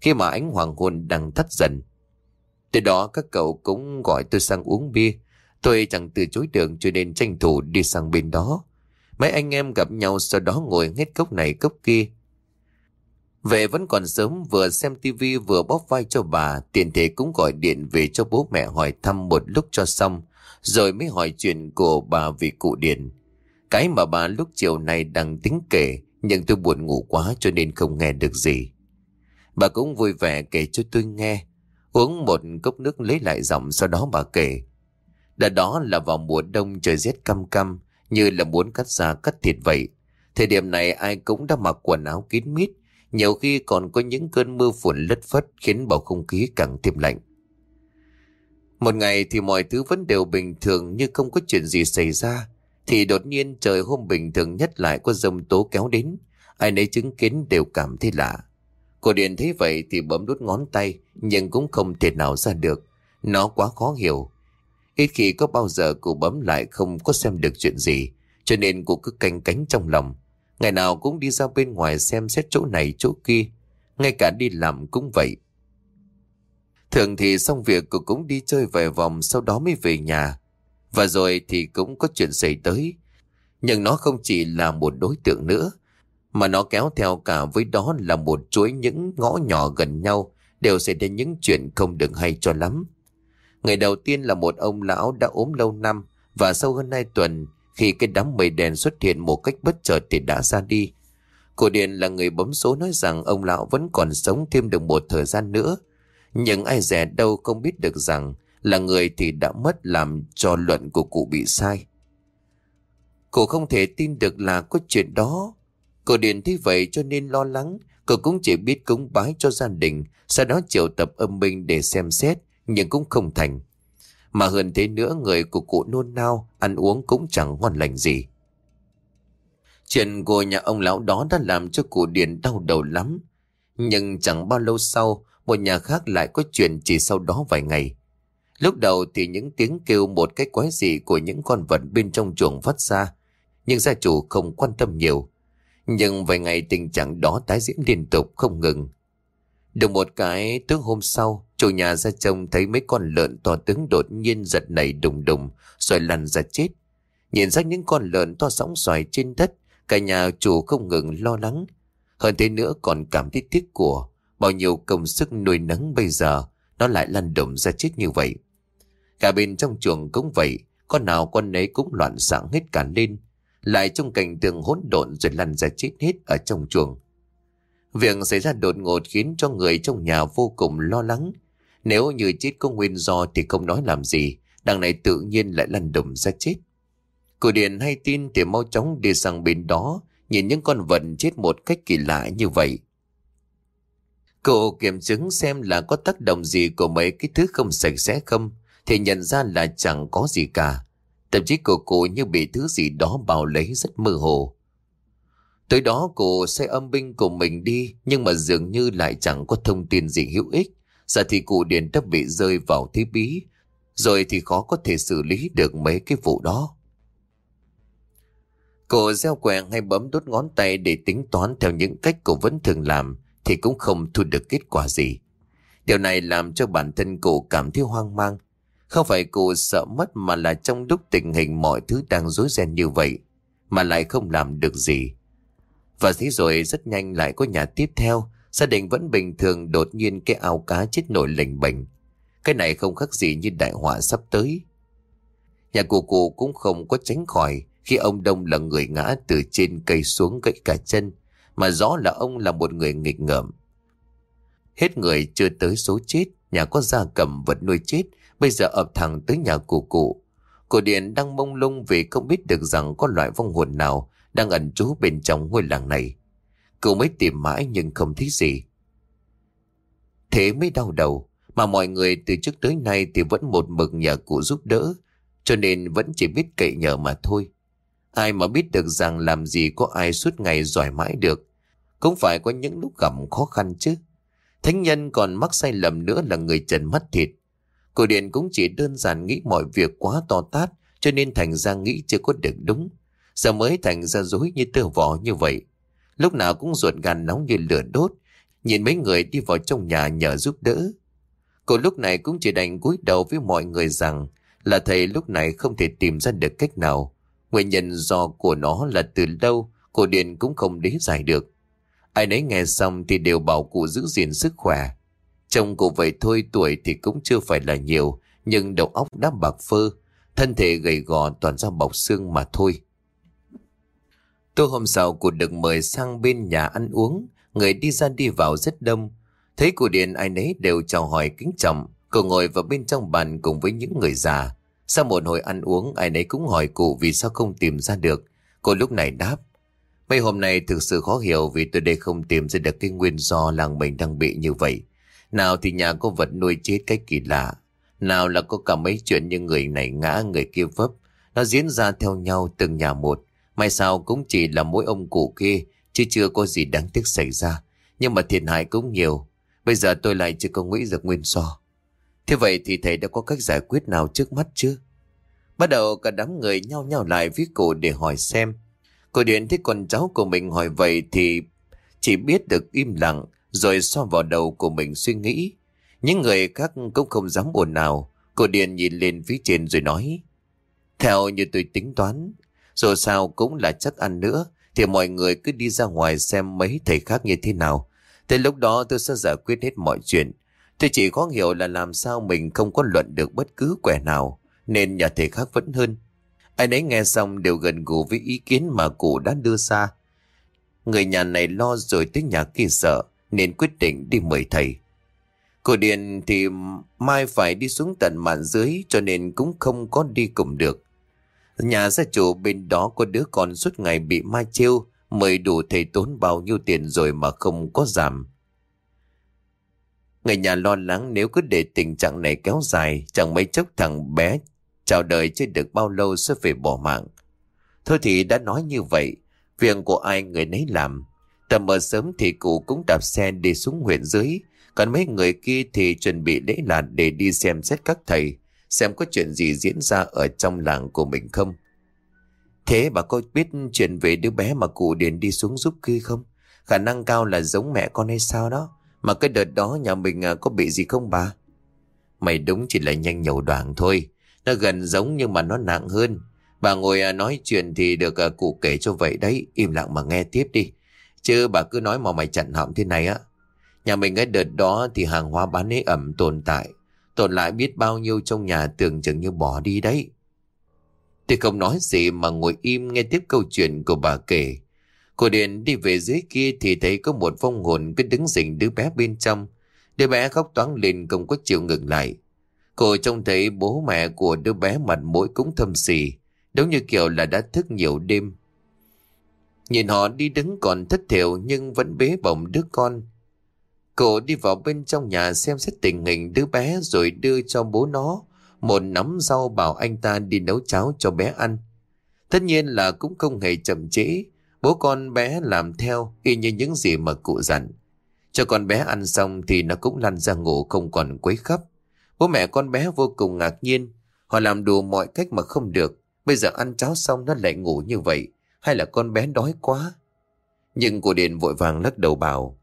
S1: khi mà ánh hoàng hôn đang thắt dần. Từ đó các cậu cũng gọi tôi sang uống bia. Tôi chẳng từ chối được cho nên tranh thủ đi sang bên đó. Mấy anh em gặp nhau sau đó ngồi hết cốc này cốc kia. Về vẫn còn sớm vừa xem tivi vừa bóp vai cho bà, tiền thể cũng gọi điện về cho bố mẹ hỏi thăm một lúc cho xong, rồi mới hỏi chuyện của bà vì cụ điện. Cái mà bà lúc chiều này đang tính kể, nhưng tôi buồn ngủ quá cho nên không nghe được gì. Bà cũng vui vẻ kể cho tôi nghe, uống một cốc nước lấy lại giọng sau đó bà kể. Đợt đó là vào mùa đông trời rét căm căm, như là muốn cắt da cắt thịt vậy. Thời điểm này ai cũng đã mặc quần áo kín mít, nhiều khi còn có những cơn mưa phùn lất phất khiến bầu không khí càng thêm lạnh. Một ngày thì mọi thứ vẫn đều bình thường như không có chuyện gì xảy ra. Thì đột nhiên trời hôm bình thường nhất lại có dông tố kéo đến. Ai nấy chứng kiến đều cảm thấy lạ. Cô Điền thấy vậy thì bấm đút ngón tay nhưng cũng không thể nào ra được. Nó quá khó hiểu. Ít khi có bao giờ cô bấm lại không có xem được chuyện gì, cho nên cô cứ canh cánh trong lòng. Ngày nào cũng đi ra bên ngoài xem xét chỗ này, chỗ kia. Ngay cả đi làm cũng vậy. Thường thì xong việc, cô cũng đi chơi vài vòng, sau đó mới về nhà. Và rồi thì cũng có chuyện xảy tới. Nhưng nó không chỉ là một đối tượng nữa. Mà nó kéo theo cả với đó là một chuỗi những ngõ nhỏ gần nhau, đều xảy ra những chuyện không được hay cho lắm. Ngày đầu tiên là một ông lão đã ốm lâu năm và sau hơn hai tuần khi cái đám mây đèn xuất hiện một cách bất chợt thì đã ra đi. Cổ điện là người bấm số nói rằng ông lão vẫn còn sống thêm được một thời gian nữa. Nhưng ai rẻ đâu không biết được rằng là người thì đã mất làm cho luận của cụ bị sai. Cô không thể tin được là có chuyện đó. Cô điện thấy vậy cho nên lo lắng. Cô cũng chỉ biết cúng bái cho gia đình, sau đó triệu tập âm binh để xem xét, nhưng cũng không thành. Mà hơn thế nữa người của cụ nôn nao, ăn uống cũng chẳng ngon lành gì. Chuyện của nhà ông lão đó đã làm cho cụ Điền đau đầu lắm. Nhưng chẳng bao lâu sau, một nhà khác lại có chuyện chỉ sau đó vài ngày. Lúc đầu thì những tiếng kêu một cách quái dị của những con vật bên trong chuồng phát ra, nhưng gia chủ không quan tâm nhiều. Nhưng vài ngày tình trạng đó tái diễn liên tục không ngừng. Được một cái tức hôm sau, chủ nhà ra trông thấy mấy con lợn to tướng đột nhiên giật nảy đùng đùng, rồi lăn ra chết. Nhìn ra những con lợn to sóng xoài trên đất, cả nhà chủ không ngừng lo lắng. Hơn thế nữa còn cảm thấy tiếc của, bao nhiêu công sức nuôi nấng bây giờ, nó lại lăn đùng ra chết như vậy. Cả bên trong chuồng cũng vậy, con nào con nấy cũng loạn sáng hết cả lên, lại trong cảnh tượng hỗn độn rồi lăn ra chết hết ở trong chuồng. Việc xảy ra đột ngột khiến cho người trong nhà vô cùng lo lắng. Nếu như chết có nguyên do thì không nói làm gì, đằng này tự nhiên lại lăn đùng ra chết. Cổ điện hay tin thì mau chóng đi sang bên đó, nhìn những con vật chết một cách kỳ lạ như vậy. Cô kiểm chứng xem là có tác động gì của mấy cái thứ không sạch sẽ không, thì nhận ra là chẳng có gì cả. Thậm chí của cô như bị thứ gì đó bào lấy rất mơ hồ. Tới đó cô sẽ âm binh của mình đi nhưng mà dường như lại chẳng có thông tin gì hữu ích. Giờ thì cụ Điền đã bị rơi vào thế bí. Rồi thì khó có thể xử lý được mấy cái vụ đó. Cô gieo quẹng hay bấm đốt ngón tay để tính toán theo những cách cô vẫn thường làm thì cũng không thu được kết quả gì. Điều này làm cho bản thân cụ cảm thấy hoang mang. Không phải cụ sợ mất mà là trong lúc tình hình mọi thứ đang rối ren như vậy, mà lại không làm được gì. Và thế rồi rất nhanh lại có nhà tiếp theo, gia đình vẫn bình thường đột nhiên cái ao cá chết nổi lệnh bệnh. Cái này không khác gì như đại họa sắp tới. Nhà cụ cụ cũng không có tránh khỏi khi ông Đông là người ngã từ trên cây xuống gãy cả chân, mà rõ là ông là một người nghịch ngợm. Hết người chưa tới số chết, nhà có gia cầm vật nuôi chết, bây giờ ập thẳng tới nhà cụ cụ. Cổ điện đang mông lung vì không biết được rằng có loại vong hồn nào đang ẩn trú bên trong ngôi làng này. Cậu mới tìm mãi nhưng không thấy gì. Thế mới đau đầu, mà mọi người từ trước tới nay thì vẫn một mực nhờ cụ giúp đỡ, cho nên vẫn chỉ biết cậy nhờ mà thôi. Ai mà biết được rằng làm gì có ai suốt ngày giỏi mãi được. Cũng phải có những lúc gặp khó khăn chứ. Thánh nhân còn mắc sai lầm nữa là người trần mắt thịt. Cổ điện cũng chỉ đơn giản nghĩ mọi việc quá to tát cho nên thành ra nghĩ chưa có được đúng. Giờ mới thành ra dối như tơ vỏ như vậy. Lúc nào cũng ruột gan nóng như lửa đốt. Nhìn mấy người đi vào trong nhà nhờ giúp đỡ. Cô lúc này cũng chỉ đành cúi đầu với mọi người rằng là thầy lúc này không thể tìm ra được cách nào. Nguyên nhân do của nó là từ đâu, cổ điền cũng không lý giải được. Ai nấy nghe xong thì đều bảo cụ giữ gìn sức khỏe. Chồng cụ vậy thôi tuổi thì cũng chưa phải là nhiều, nhưng đầu óc đã bạc phơ, thân thể gầy gò toàn ra bọc xương mà thôi. Tối hôm sau cụ được mời sang bên nhà ăn uống, người đi ra đi vào rất đông. Thấy cụ điện ai nấy đều chào hỏi kính trọng, cụ ngồi vào bên trong bàn cùng với những người già. Sau một hồi ăn uống, ai nấy cũng hỏi cụ vì sao không tìm ra được. Cô lúc này đáp, Mấy hôm nay thực sự khó hiểu vì tôi đây không tìm ra được cái nguyên do làng mình đang bị như vậy. Nào thì nhà có vật nuôi chết cách kỳ lạ. Nào là có cả mấy chuyện như người này ngã người kia vấp. Nó diễn ra theo nhau từng nhà một. May sao cũng chỉ là mỗi ông cụ kia chứ chưa có gì đáng tiếc xảy ra. Nhưng mà thiệt hại cũng nhiều. Bây giờ tôi lại chưa có nghĩ được nguyên do. Thế vậy thì thầy đã có cách giải quyết nào trước mắt chưa? Bắt đầu cả đám người nhau nhau lại với cụ để hỏi xem Cô Điện thấy con cháu của mình hỏi vậy thì chỉ biết được im lặng rồi so vào đầu của mình suy nghĩ. Những người khác cũng không dám ồn nào. Cô Điện nhìn lên phía trên rồi nói. Theo như tôi tính toán, dù sao cũng là chắc ăn nữa, thì mọi người cứ đi ra ngoài xem mấy thầy khác như thế nào. Tới lúc đó tôi sẽ giải quyết hết mọi chuyện. Tôi chỉ khó hiểu là làm sao mình không có luận được bất cứ quẻ nào, nên nhà thầy khác vẫn hơn. Ai nấy nghe xong đều gần gù với ý kiến mà cụ đã đưa ra. Người nhà này lo rồi tới nhà kia sợ, nên quyết định đi mời thầy. Cô Điền thì mai phải đi xuống tận mạn dưới cho nên cũng không có đi cùng được. Nhà gia chủ bên đó có đứa con suốt ngày bị mai trêu, mời đủ thầy tốn bao nhiêu tiền rồi mà không có giảm. Người nhà lo lắng nếu cứ để tình trạng này kéo dài, chẳng mấy chốc thằng bé chào đời chưa được bao lâu sẽ phải bỏ mạng. Thôi thì đã nói như vậy, việc của ai người nấy làm. Tầm mờ sớm thì cụ cũng đạp xe đi xuống huyện dưới, còn mấy người kia thì chuẩn bị lễ lạt để đi xem xét các thầy, xem có chuyện gì diễn ra ở trong làng của mình không. Thế bà có biết chuyện về đứa bé mà cụ Điền đi xuống giúp kia không? Khả năng cao là giống mẹ con hay sao đó. Mà cái đợt đó nhà mình à, có bị gì không bà? Mày đúng chỉ là nhanh nhậu đoạn thôi. Nó gần giống nhưng mà nó nặng hơn. Bà ngồi à, nói chuyện thì được à, cụ kể cho vậy đấy. Im lặng mà nghe tiếp đi. Chứ bà cứ nói mà mày chặn họng thế này á. Nhà mình cái đợt đó thì hàng hóa bán ế ẩm tồn tại. Tồn lại biết bao nhiêu trong nhà tưởng chừng như bỏ đi đấy. tôi không nói gì mà ngồi im nghe tiếp câu chuyện của bà kể. Cô Điền đi về dưới kia thì thấy có một phong hồn cứ đứng dình đứa bé bên trong. Đứa bé khóc toáng lên không có chịu ngừng lại. Cô trông thấy bố mẹ của đứa bé mặt mũi cũng thâm xì, giống như kiểu là đã thức nhiều đêm. Nhìn họ đi đứng còn thất thiểu nhưng vẫn bế bổng đứa con. Cô đi vào bên trong nhà xem xét tình hình đứa bé rồi đưa cho bố nó một nắm rau bảo anh ta đi nấu cháo cho bé ăn. Tất nhiên là cũng không hề chậm trễ, bố con bé làm theo y như những gì mà cụ dặn. Cho con bé ăn xong thì nó cũng lăn ra ngủ không còn quấy khắp. Bố mẹ con bé vô cùng ngạc nhiên. Họ làm đủ mọi cách mà không được. Bây giờ ăn cháo xong nó lại ngủ như vậy. Hay là con bé đói quá? Nhưng cô Điền vội vàng lắc đầu bảo.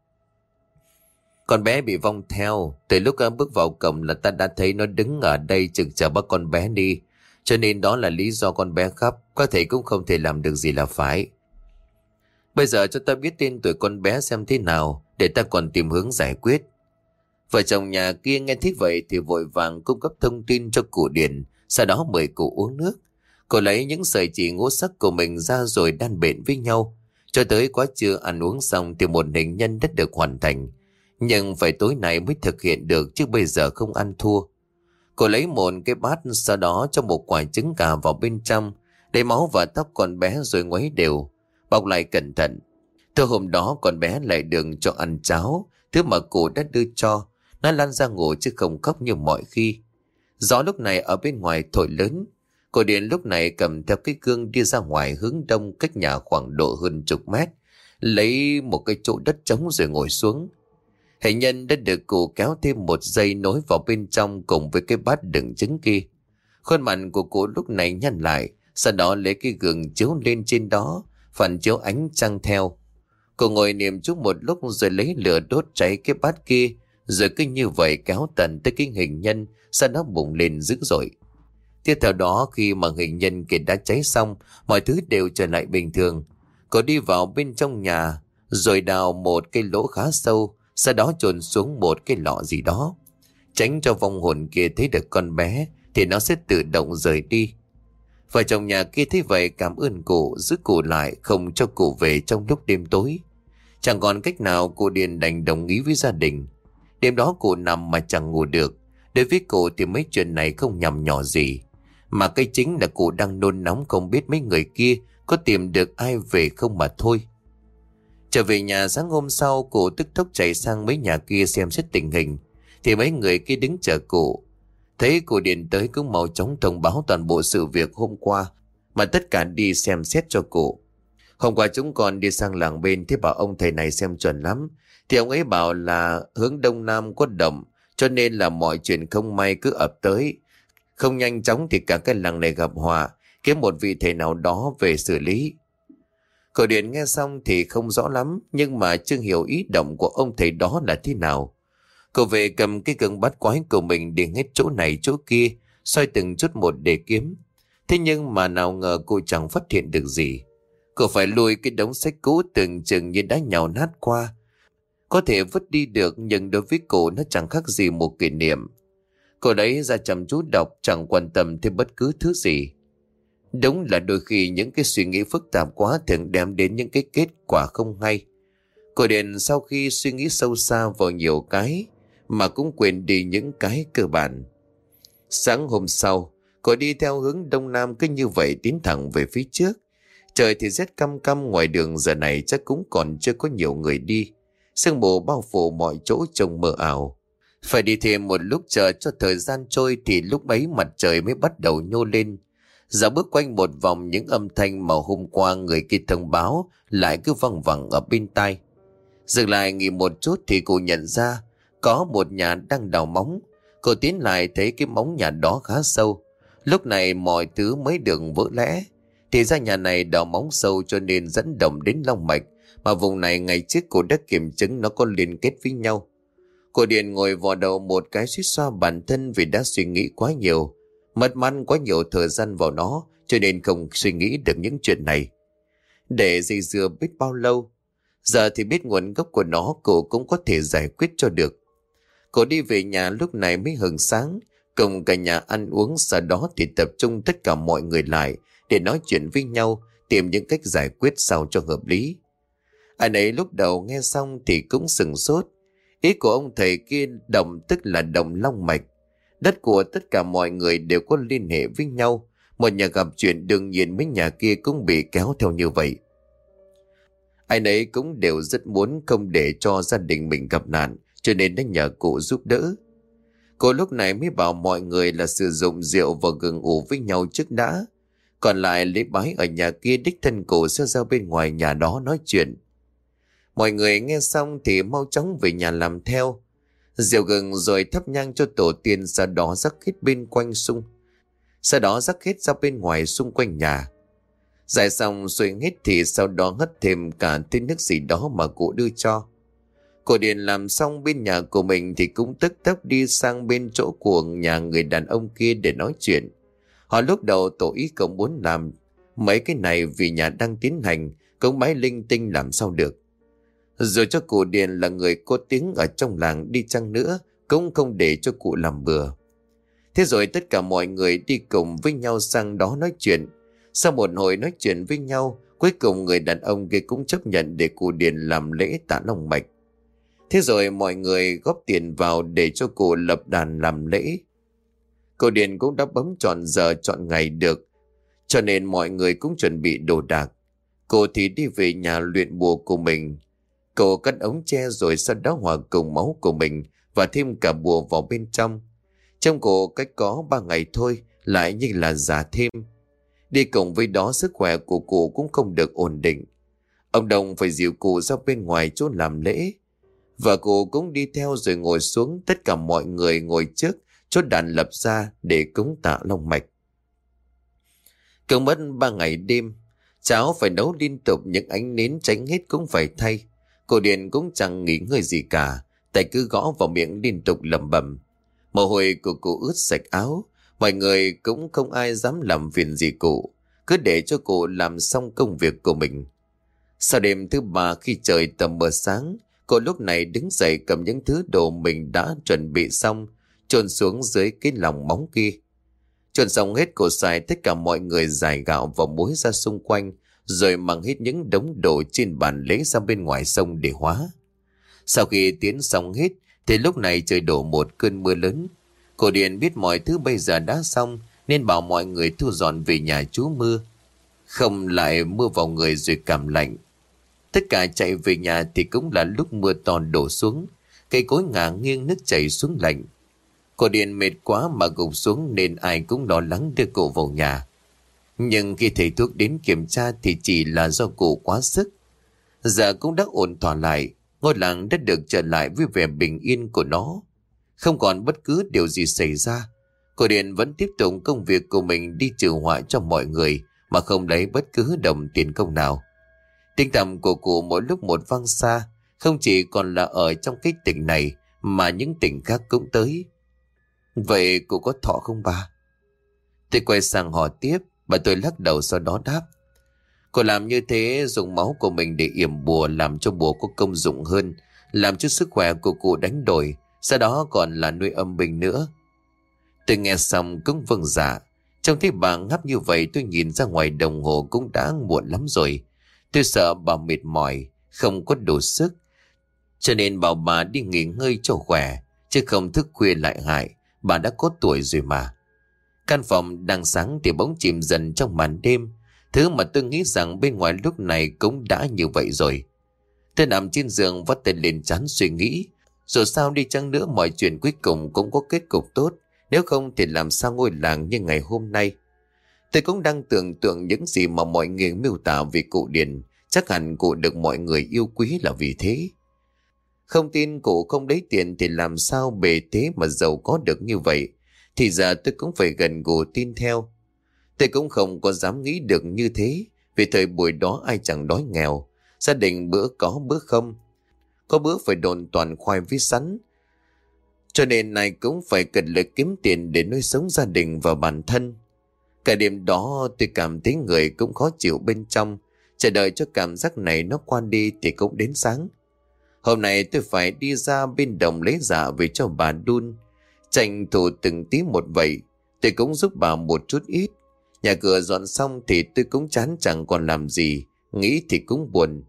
S1: Con bé bị vong theo, từ lúc em bước vào cổng là ta đã thấy nó đứng ở đây chừng chờ bắt con bé đi. Cho nên đó là lý do con bé khắp, có thể cũng không thể làm được gì là phải. Bây giờ cho ta biết tên tuổi con bé xem thế nào, để ta còn tìm hướng giải quyết. Vợ chồng nhà kia nghe thích vậy thì vội vàng cung cấp thông tin cho cụ Điền, sau đó mời cụ uống nước. Cô lấy những sợi chỉ ngũ sắc của mình ra rồi đan bện với nhau. Cho tới quá trưa ăn uống xong thì một hình nhân đã được hoàn thành. Nhưng phải tối nay mới thực hiện được chứ bây giờ không ăn thua. Cô lấy một cái bát sau đó cho một quả trứng gà vào bên trong, để máu và tóc con bé rồi ngoáy đều, bọc lại cẩn thận. Từ hôm đó con bé lại đường cho ăn cháo, thứ mà cô đã đưa cho. Nó lăn ra ngủ chứ không khóc như mọi khi. Gió lúc này ở bên ngoài thổi lớn. Cô Điện lúc này cầm theo cái gương đi ra ngoài hướng đông cách nhà khoảng độ hơn chục mét. Lấy một cái chỗ đất trống rồi ngồi xuống. Hệ nhân đã được cụ kéo thêm một dây nối vào bên trong cùng với cái bát đựng trứng kia. Khuôn mặt của cụ lúc này nhăn lại, sau đó lấy cái gương chiếu lên trên đó, phản chiếu ánh trăng theo. Cô ngồi niệm chúc một lúc rồi lấy lửa đốt cháy cái bát kia, rồi cứ như vậy kéo tận tới cái hình nhân, sau đó bùng lên dữ dội. Tiếp theo đó khi mà hình nhân kia đã cháy xong, mọi thứ đều trở lại bình thường. Cô đi vào bên trong nhà, rồi đào một cái lỗ khá sâu, sau đó trồn xuống một cái lọ gì đó. Tránh cho vong hồn kia thấy được con bé, thì nó sẽ tự động rời đi. Vợ chồng nhà kia thấy vậy cảm ơn cụ, giữ cụ lại không cho cụ về trong lúc đêm tối. Chẳng còn cách nào cụ Điền đành đồng ý với gia đình. Đêm đó cụ nằm mà chẳng ngủ được. Đối với cụ thì mấy chuyện này không nhầm nhỏ gì. Mà cái chính là cụ đang nôn nóng không biết mấy người kia có tìm được ai về không mà thôi. Trở về nhà sáng hôm sau cụ tức tốc chạy sang mấy nhà kia xem xét tình hình. Thì mấy người kia đứng chờ cụ. Thấy cụ điện tới cũng mau chóng thông báo toàn bộ sự việc hôm qua, mà tất cả đi xem xét cho cụ. Hôm qua chúng con đi sang làng bên thế bảo ông thầy này xem chuẩn lắm. Thì ông ấy bảo là hướng đông nam có động, cho nên là mọi chuyện không may cứ ập tới. Không nhanh chóng thì cả cái làng này gặp họa, kiếm một vị thầy nào đó về xử lý. Cậu Điện nghe xong thì không rõ lắm, nhưng mà chưa hiểu ý động của ông thầy đó là thế nào. Cậu về cầm cái gương bắt quái của mình đi hết chỗ này chỗ kia xoay từng chút một để kiếm. Thế nhưng mà nào ngờ cô chẳng phát hiện được gì. Cậu phải lùi cái đống sách cũ từng chừng như đã nhào nát qua. Có thể vứt đi được, nhưng đối với cô nó chẳng khác gì một kỷ niệm. Cô đấy ra chăm chú đọc, chẳng quan tâm thêm bất cứ thứ gì. Đúng là đôi khi những cái suy nghĩ phức tạp quá thường đem đến những cái kết quả không hay. Cô Điền sau khi suy nghĩ sâu xa vào nhiều cái mà cũng quên đi những cái cơ bản. Sáng hôm sau, cô đi theo hướng đông nam cứ như vậy tiến thẳng về phía trước. Trời thì rét căm căm ngoài đường giờ này chắc cũng còn chưa có nhiều người đi. Sương mù bao phủ mọi chỗ trông mờ ảo. Phải đi thêm một lúc chờ cho thời gian trôi thì lúc ấy mặt trời mới bắt đầu nhô lên. Giờ bước quanh một vòng, những âm thanh mà hôm qua người kia thông báo lại cứ văng vẳng ở bên tai. Dừng lại nghỉ một chút thì cô nhận ra có một nhà đang đào móng. Cô tiến lại thấy cái móng nhà đó khá sâu. Lúc này mọi thứ mới được vỡ lẽ. Thì ra nhà này đào móng sâu cho nên dẫn động đến long mạch. Mà vùng này ngày trước cô đã kiểm chứng nó có liên kết với nhau. Cô Điền ngồi vò đầu một cái suýt xoa bản thân vì đã suy nghĩ quá nhiều. Mất mắn quá nhiều thời gian vào nó cho nên không suy nghĩ được những chuyện này. Để dây dưa biết bao lâu. Giờ thì biết nguồn gốc của nó cô cũng có thể giải quyết cho được. Cô đi về nhà lúc này mới hừng sáng, cùng cả nhà ăn uống sau đó thì tập trung tất cả mọi người lại để nói chuyện với nhau, tìm những cách giải quyết sao cho hợp lý. Anh ấy lúc đầu nghe xong thì cũng sừng sốt. Ý của ông thầy kia đồng tức là đồng long mạch. Đất của tất cả mọi người đều có liên hệ với nhau. Một nhà gặp chuyện đương nhiên mấy nhà kia cũng bị kéo theo như vậy. Anh ấy cũng đều rất muốn không để cho gia đình mình gặp nạn, cho nên đã nhờ cụ giúp đỡ. Cô lúc này mới bảo mọi người là sử dụng rượu và gừng ủ với nhau trước đã. Còn lại lễ bái ở nhà kia đích thân cổ sẽ ra bên ngoài nhà đó nói chuyện. Mọi người nghe xong thì mau chóng về nhà làm theo. Rượu gừng rồi thắp nhang cho tổ tiên sau đó rắc hết bên quanh sung. Sau đó rắc hết ra bên ngoài xung quanh nhà. Giải xong rồi hết thì sau đó hất thêm cả tên nước gì đó mà cụ đưa cho. Cô Điền làm xong bên nhà của mình thì cũng tức tốc đi sang bên chỗ của nhà người đàn ông kia để nói chuyện. Họ lúc đầu tổ ý cũng muốn làm mấy cái này vì nhà đang tiến hành, cũng máy linh tinh làm sao được. Rồi cho cụ Điền là người có tiếng ở trong làng đi chăng nữa, cũng không để cho cụ làm bừa. Thế rồi tất cả mọi người đi cùng với nhau sang đó nói chuyện. Sau một hồi nói chuyện với nhau, cuối cùng người đàn ông kia cũng chấp nhận để cụ Điền làm lễ tả lòng mạch. Thế rồi mọi người góp tiền vào để cho cụ lập đàn làm lễ. cụ Điền cũng đã bấm chọn giờ chọn ngày được, cho nên mọi người cũng chuẩn bị đồ đạc. Cô thì đi về nhà luyện bùa của mình. Cô cắt ống tre rồi sau đó hòa cùng máu của mình và thêm cả bùa vào bên trong. Trong cổ cách có ba ngày thôi lại như là già thêm. Đi cùng với đó sức khỏe của cụ cũng không được ổn định. Ông Đồng phải dìu cụ ra bên ngoài chỗ làm lễ. Và cụ cũng đi theo rồi ngồi xuống tất cả mọi người ngồi trước chốt đàn lập ra để cúng tạ long mạch. Cứ mất ba ngày đêm, cháu phải nấu liên tục những ánh nến tránh hết cũng phải thay. Cô Điền cũng chẳng nghỉ ngơi gì cả, tay cứ gõ vào miệng liên tục lẩm bẩm. Mồ hôi của cụ ướt sạch áo, mọi người cũng không ai dám làm phiền gì cụ, cứ để cho cụ làm xong công việc của mình. Sau đêm thứ ba khi trời tầm mờ sáng, cô lúc này đứng dậy cầm những thứ đồ mình đã chuẩn bị xong, trôn xuống dưới cái lòng móng kia. Trôn xong hết cổ xài tất cả mọi người giải gạo và muối ra xung quanh, rồi mang hết những đống đồ trên bàn lấy ra bên ngoài sông để hóa. Sau khi tiến xong hết, thì lúc này trời đổ một cơn mưa lớn. Cổ điện biết mọi thứ bây giờ đã xong, nên bảo mọi người thu dọn về nhà chú mưa. Không lại mưa vào người rồi cảm lạnh. Tất cả chạy về nhà thì cũng là lúc mưa to đổ xuống. Cây cối ngả nghiêng nước chảy xuống lạnh. Cổ Điền mệt quá mà gục xuống nên ai cũng lo lắng đưa cô vào nhà. Nhưng khi thầy thuốc đến kiểm tra thì chỉ là do cụ quá sức. Giờ cũng đã ổn thỏa lại, ngôi làng đã được trở lại với vẻ bình yên của nó. Không còn bất cứ điều gì xảy ra. Cô Điền vẫn tiếp tục công việc của mình đi trừ họa cho mọi người mà không lấy bất cứ đồng tiền công nào. Tiếng tầm của cụ mỗi lúc một vang xa, không chỉ còn là ở trong cái tỉnh này mà những tỉnh khác cũng tới. Vậy cụ có thọ không bà? Tôi quay sang hỏi tiếp, bà tôi lắc đầu sau đó đáp. Cô làm như thế dùng máu của mình để yểm bùa làm cho bùa có công dụng hơn, làm cho sức khỏe của cụ đánh đổi, sau đó còn là nuôi âm binh nữa. Tôi nghe xong cũng vâng dạ. Trong thấy bà ngáp như vậy tôi nhìn ra ngoài đồng hồ cũng đã muộn lắm rồi. Tôi sợ bà mệt mỏi, không có đủ sức. Cho nên bảo bà đi nghỉ ngơi cho khỏe, chứ không thức khuya lại hại bà đã có tuổi rồi mà. Căn phòng đang sáng thì bóng chìm dần trong màn đêm, thứ mà tôi nghĩ rằng bên ngoài lúc này cũng đã như vậy rồi. Tôi nằm trên giường vắt tay lên chán suy nghĩ, rồi sao đi chăng nữa mọi chuyện cuối cùng cũng có kết cục tốt, nếu không thì làm sao ngôi làng như ngày hôm nay. Tôi cũng đang tưởng tượng những gì mà mọi người miêu tả về cụ Điền, chắc hẳn cụ được mọi người yêu quý là vì thế. Không tin cụ không lấy tiền thì làm sao bề thế mà giàu có được như vậy. Thì giờ tôi cũng phải gần gù tin theo. Tôi cũng không có dám nghĩ được như thế. Vì thời buổi đó ai chẳng đói nghèo. Gia đình bữa có bữa không. Có bữa phải đồn toàn khoai với sắn. Cho nên này cũng phải cần lực kiếm tiền để nuôi sống gia đình và bản thân. Cả đêm đó tôi cảm thấy người cũng khó chịu bên trong. Chờ đợi cho cảm giác này nó qua đi thì cũng đến sáng. Hôm nay tôi phải đi ra bên đồng lấy dạ về cho bà đun. Tranh thủ từng tí một vậy, tôi cũng giúp bà một chút ít. Nhà cửa dọn xong thì tôi cũng chán chẳng còn làm gì, nghĩ thì cũng buồn.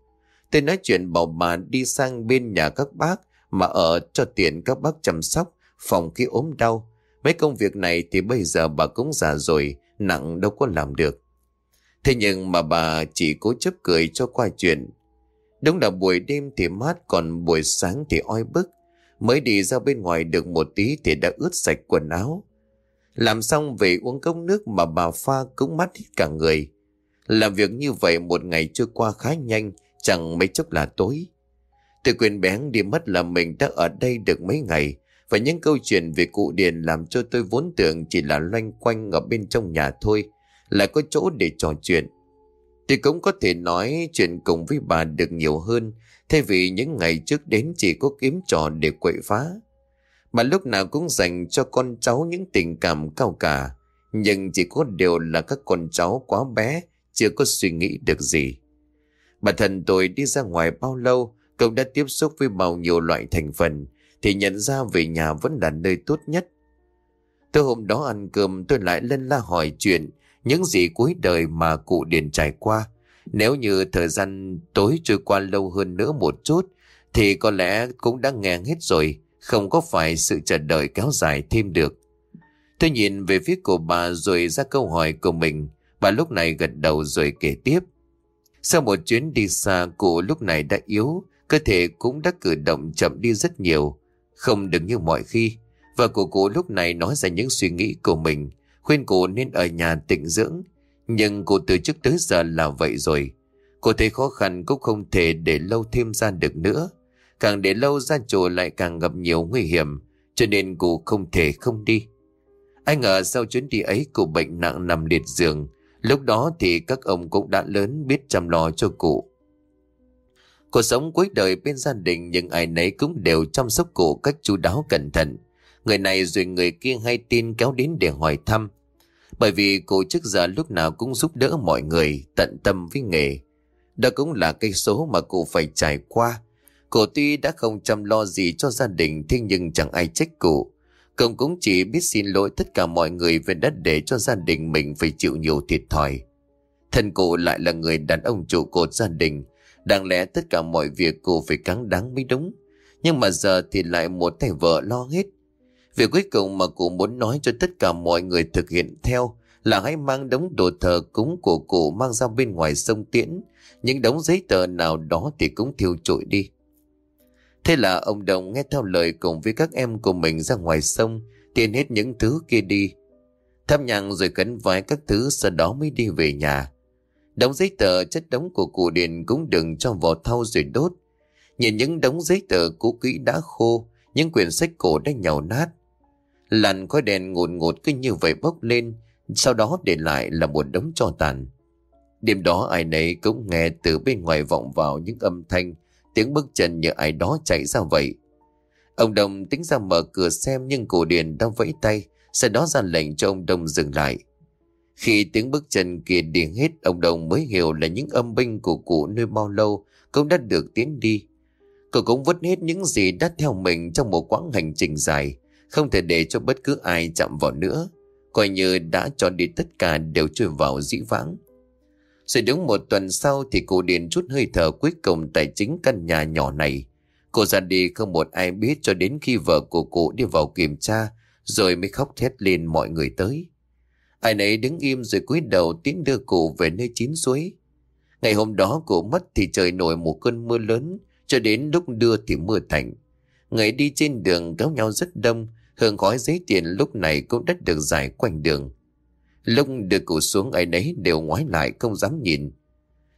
S1: Tôi nói chuyện bảo bà đi sang bên nhà các bác mà ở cho tiền các bác chăm sóc, phòng khi ốm đau. Mấy công việc này thì bây giờ bà cũng già rồi, nặng đâu có làm được. Thế nhưng mà bà chỉ cố chấp cười cho qua chuyện. Đúng là buổi đêm thì mát còn buổi sáng thì oi bức. Mới đi ra bên ngoài được một tí thì đã ướt sạch quần áo. Làm xong về uống cốc nước mà bà pha cũng mắt hết cả người. Làm việc như vậy một ngày trôi qua khá nhanh, chẳng mấy chốc là tối. Tôi quyền bén đi mất là mình đã ở đây được mấy ngày, và những câu chuyện về cụ Điền làm cho tôi vốn tưởng chỉ là loanh quanh ở bên trong nhà thôi, lại có chỗ để trò chuyện. Thì cũng có thể nói chuyện cùng với bà được nhiều hơn Thay vì những ngày trước đến chỉ có kiếm trò để quậy phá. Mà lúc nào cũng dành cho con cháu những tình cảm cao cả. Nhưng chỉ có điều là các con cháu quá bé, chưa có suy nghĩ được gì. Bản thân tôi đi ra ngoài bao lâu, Cậu đã tiếp xúc với bao nhiêu loại thành phần, thì nhận ra về nhà vẫn là nơi tốt nhất. Tôi hôm đó ăn cơm tôi lại lên la hỏi chuyện, những gì cuối đời mà cụ Điền trải qua. Nếu như thời gian tối trôi qua lâu hơn nữa một chút, thì có lẽ cũng đã nghe hết rồi, không có phải sự chờ đợi kéo dài thêm được. Tôi nhìn về phía của bà rồi ra câu hỏi của mình, bà lúc này gật đầu rồi kể tiếp. Sau một chuyến đi xa, cụ lúc này đã yếu, cơ thể cũng đã cử động chậm đi rất nhiều, không đứng như mọi khi. Và của cụ lúc này nói ra những suy nghĩ của mình, khuyên cụ nên ở nhà tịnh dưỡng. Nhưng cụ từ trước tới giờ là vậy rồi. Cô thấy khó khăn cũng không thể để lâu thêm ra được nữa. Càng để lâu ra chùa lại càng gặp nhiều nguy hiểm, cho nên cụ không thể không đi. Ai ngờ sau chuyến đi ấy cụ bệnh nặng nằm liệt giường, lúc đó thì các ông cũng đã lớn biết chăm lo cho cụ. Cuộc sống cuối đời bên gia đình nhưng ai nấy cũng đều chăm sóc cụ cách chu đáo cẩn thận. Người này rồi người kia hay tin kéo đến để hỏi thăm. Bởi vì cô trước giờ lúc nào cũng giúp đỡ mọi người, tận tâm với nghề. Đó cũng là cây số mà cô phải trải qua. cô tuy đã không chăm lo gì cho gia đình, thế nhưng chẳng ai trách cụ. công cũng chỉ biết xin lỗi tất cả mọi người về đất để cho gia đình mình phải chịu nhiều thiệt thòi. Thân cụ lại là người đàn ông trụ cột gia đình. Đáng lẽ tất cả mọi việc cô phải cắn đáng mới đúng. Nhưng mà giờ thì lại một tay vợ lo hết. Việc cuối cùng mà cụ muốn nói cho tất cả mọi người thực hiện theo là hãy mang đống đồ thờ cúng của cụ mang ra bên ngoài sông Tiễn. Những đống giấy tờ nào đó thì cũng thiêu trụi đi. Thế là ông Đồng nghe theo lời cùng với các em của mình ra ngoài sông, tiền hết những thứ kia đi. Thăm nhang rồi cấn vái các thứ sau đó mới đi về nhà. Đống giấy tờ chất đống của cụ điện cũng đừng cho vào thau rồi đốt. Nhìn những đống giấy tờ cũ kỹ đã khô, những quyển sách cổ đã nhàu nát. Làn khói đèn ngột ngột cứ như vậy bốc lên, sau đó để lại là một đống cho tàn. Đêm đó ai nấy cũng nghe từ bên ngoài vọng vào những âm thanh, tiếng bước chân như ai đó chạy ra vậy. Ông Đồng tính ra mở cửa xem nhưng cổ điền đang vẫy tay, sau đó ra lệnh cho ông Đồng dừng lại. Khi tiếng bước chân kia đi hết, ông Đồng mới hiểu là những âm binh của cụ nơi bao lâu cũng đã được tiến đi. Cậu cũng vứt hết những gì đã theo mình trong một quãng hành trình dài, không thể để cho bất cứ ai chạm vào nữa. Coi như đã cho đi tất cả đều trôi vào dĩ vãng. Rồi đúng một tuần sau thì cô Điền chút hơi thở cuối cùng tại chính căn nhà nhỏ này. Cô ra đi không một ai biết cho đến khi vợ của cụ đi vào kiểm tra, rồi mới khóc thét lên mọi người tới. Ai nấy đứng im rồi cúi đầu tiến đưa cụ về nơi chín suối. Ngày hôm đó cụ mất thì trời nổi một cơn mưa lớn, cho đến lúc đưa thì mưa thành. Người đi trên đường kéo nhau rất đông hương gói giấy tiền lúc này cũng đã được giải quanh đường. Lúc đưa cụ xuống ai nấy đều ngoái lại không dám nhìn.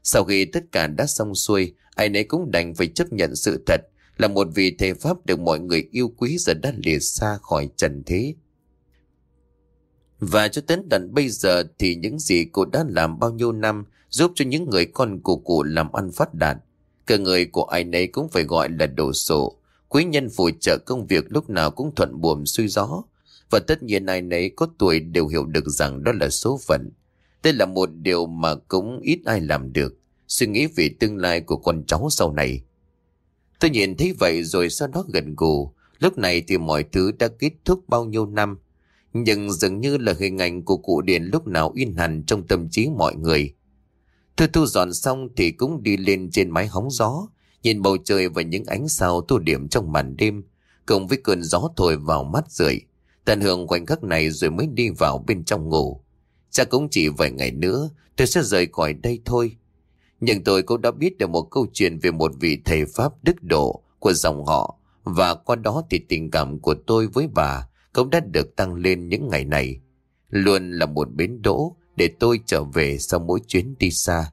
S1: Sau khi tất cả đã xong xuôi, ai nấy cũng đành phải chấp nhận sự thật là một vị thầy Pháp được mọi người yêu quý giờ đã lìa xa khỏi trần thế. Và cho đến tận bây giờ thì những gì cụ đã làm bao nhiêu năm giúp cho những người con của cụ làm ăn phát đạt. cơ người của ai nấy cũng phải gọi là đồ sổ. Quý nhân phụ trợ công việc lúc nào cũng thuận buồm xuôi gió. Và tất nhiên ai nấy có tuổi đều hiểu được rằng đó là số phận. Đây là một điều mà cũng ít ai làm được. Suy nghĩ về tương lai của con cháu sau này. Tôi nhìn thấy vậy rồi sau đó gần gù. Lúc này thì mọi thứ đã kết thúc bao nhiêu năm. Nhưng dường như là hình ảnh của cụ Điền lúc nào in hẳn trong tâm trí mọi người. Thư thu dọn xong thì cũng đi lên trên mái hóng gió, nhìn bầu trời và những ánh sao tô điểm trong màn đêm, cùng với cơn gió thổi vào mắt rượi. Tận hưởng khoảnh khắc này rồi mới đi vào bên trong ngủ. Chắc cũng chỉ vài ngày nữa tôi sẽ rời khỏi đây thôi. Nhưng tôi cũng đã biết được một câu chuyện về một vị thầy Pháp đức độ của dòng họ và qua đó thì tình cảm của tôi với bà cũng đã được tăng lên những ngày này. Luôn là một bến đỗ để tôi trở về sau mỗi chuyến đi xa.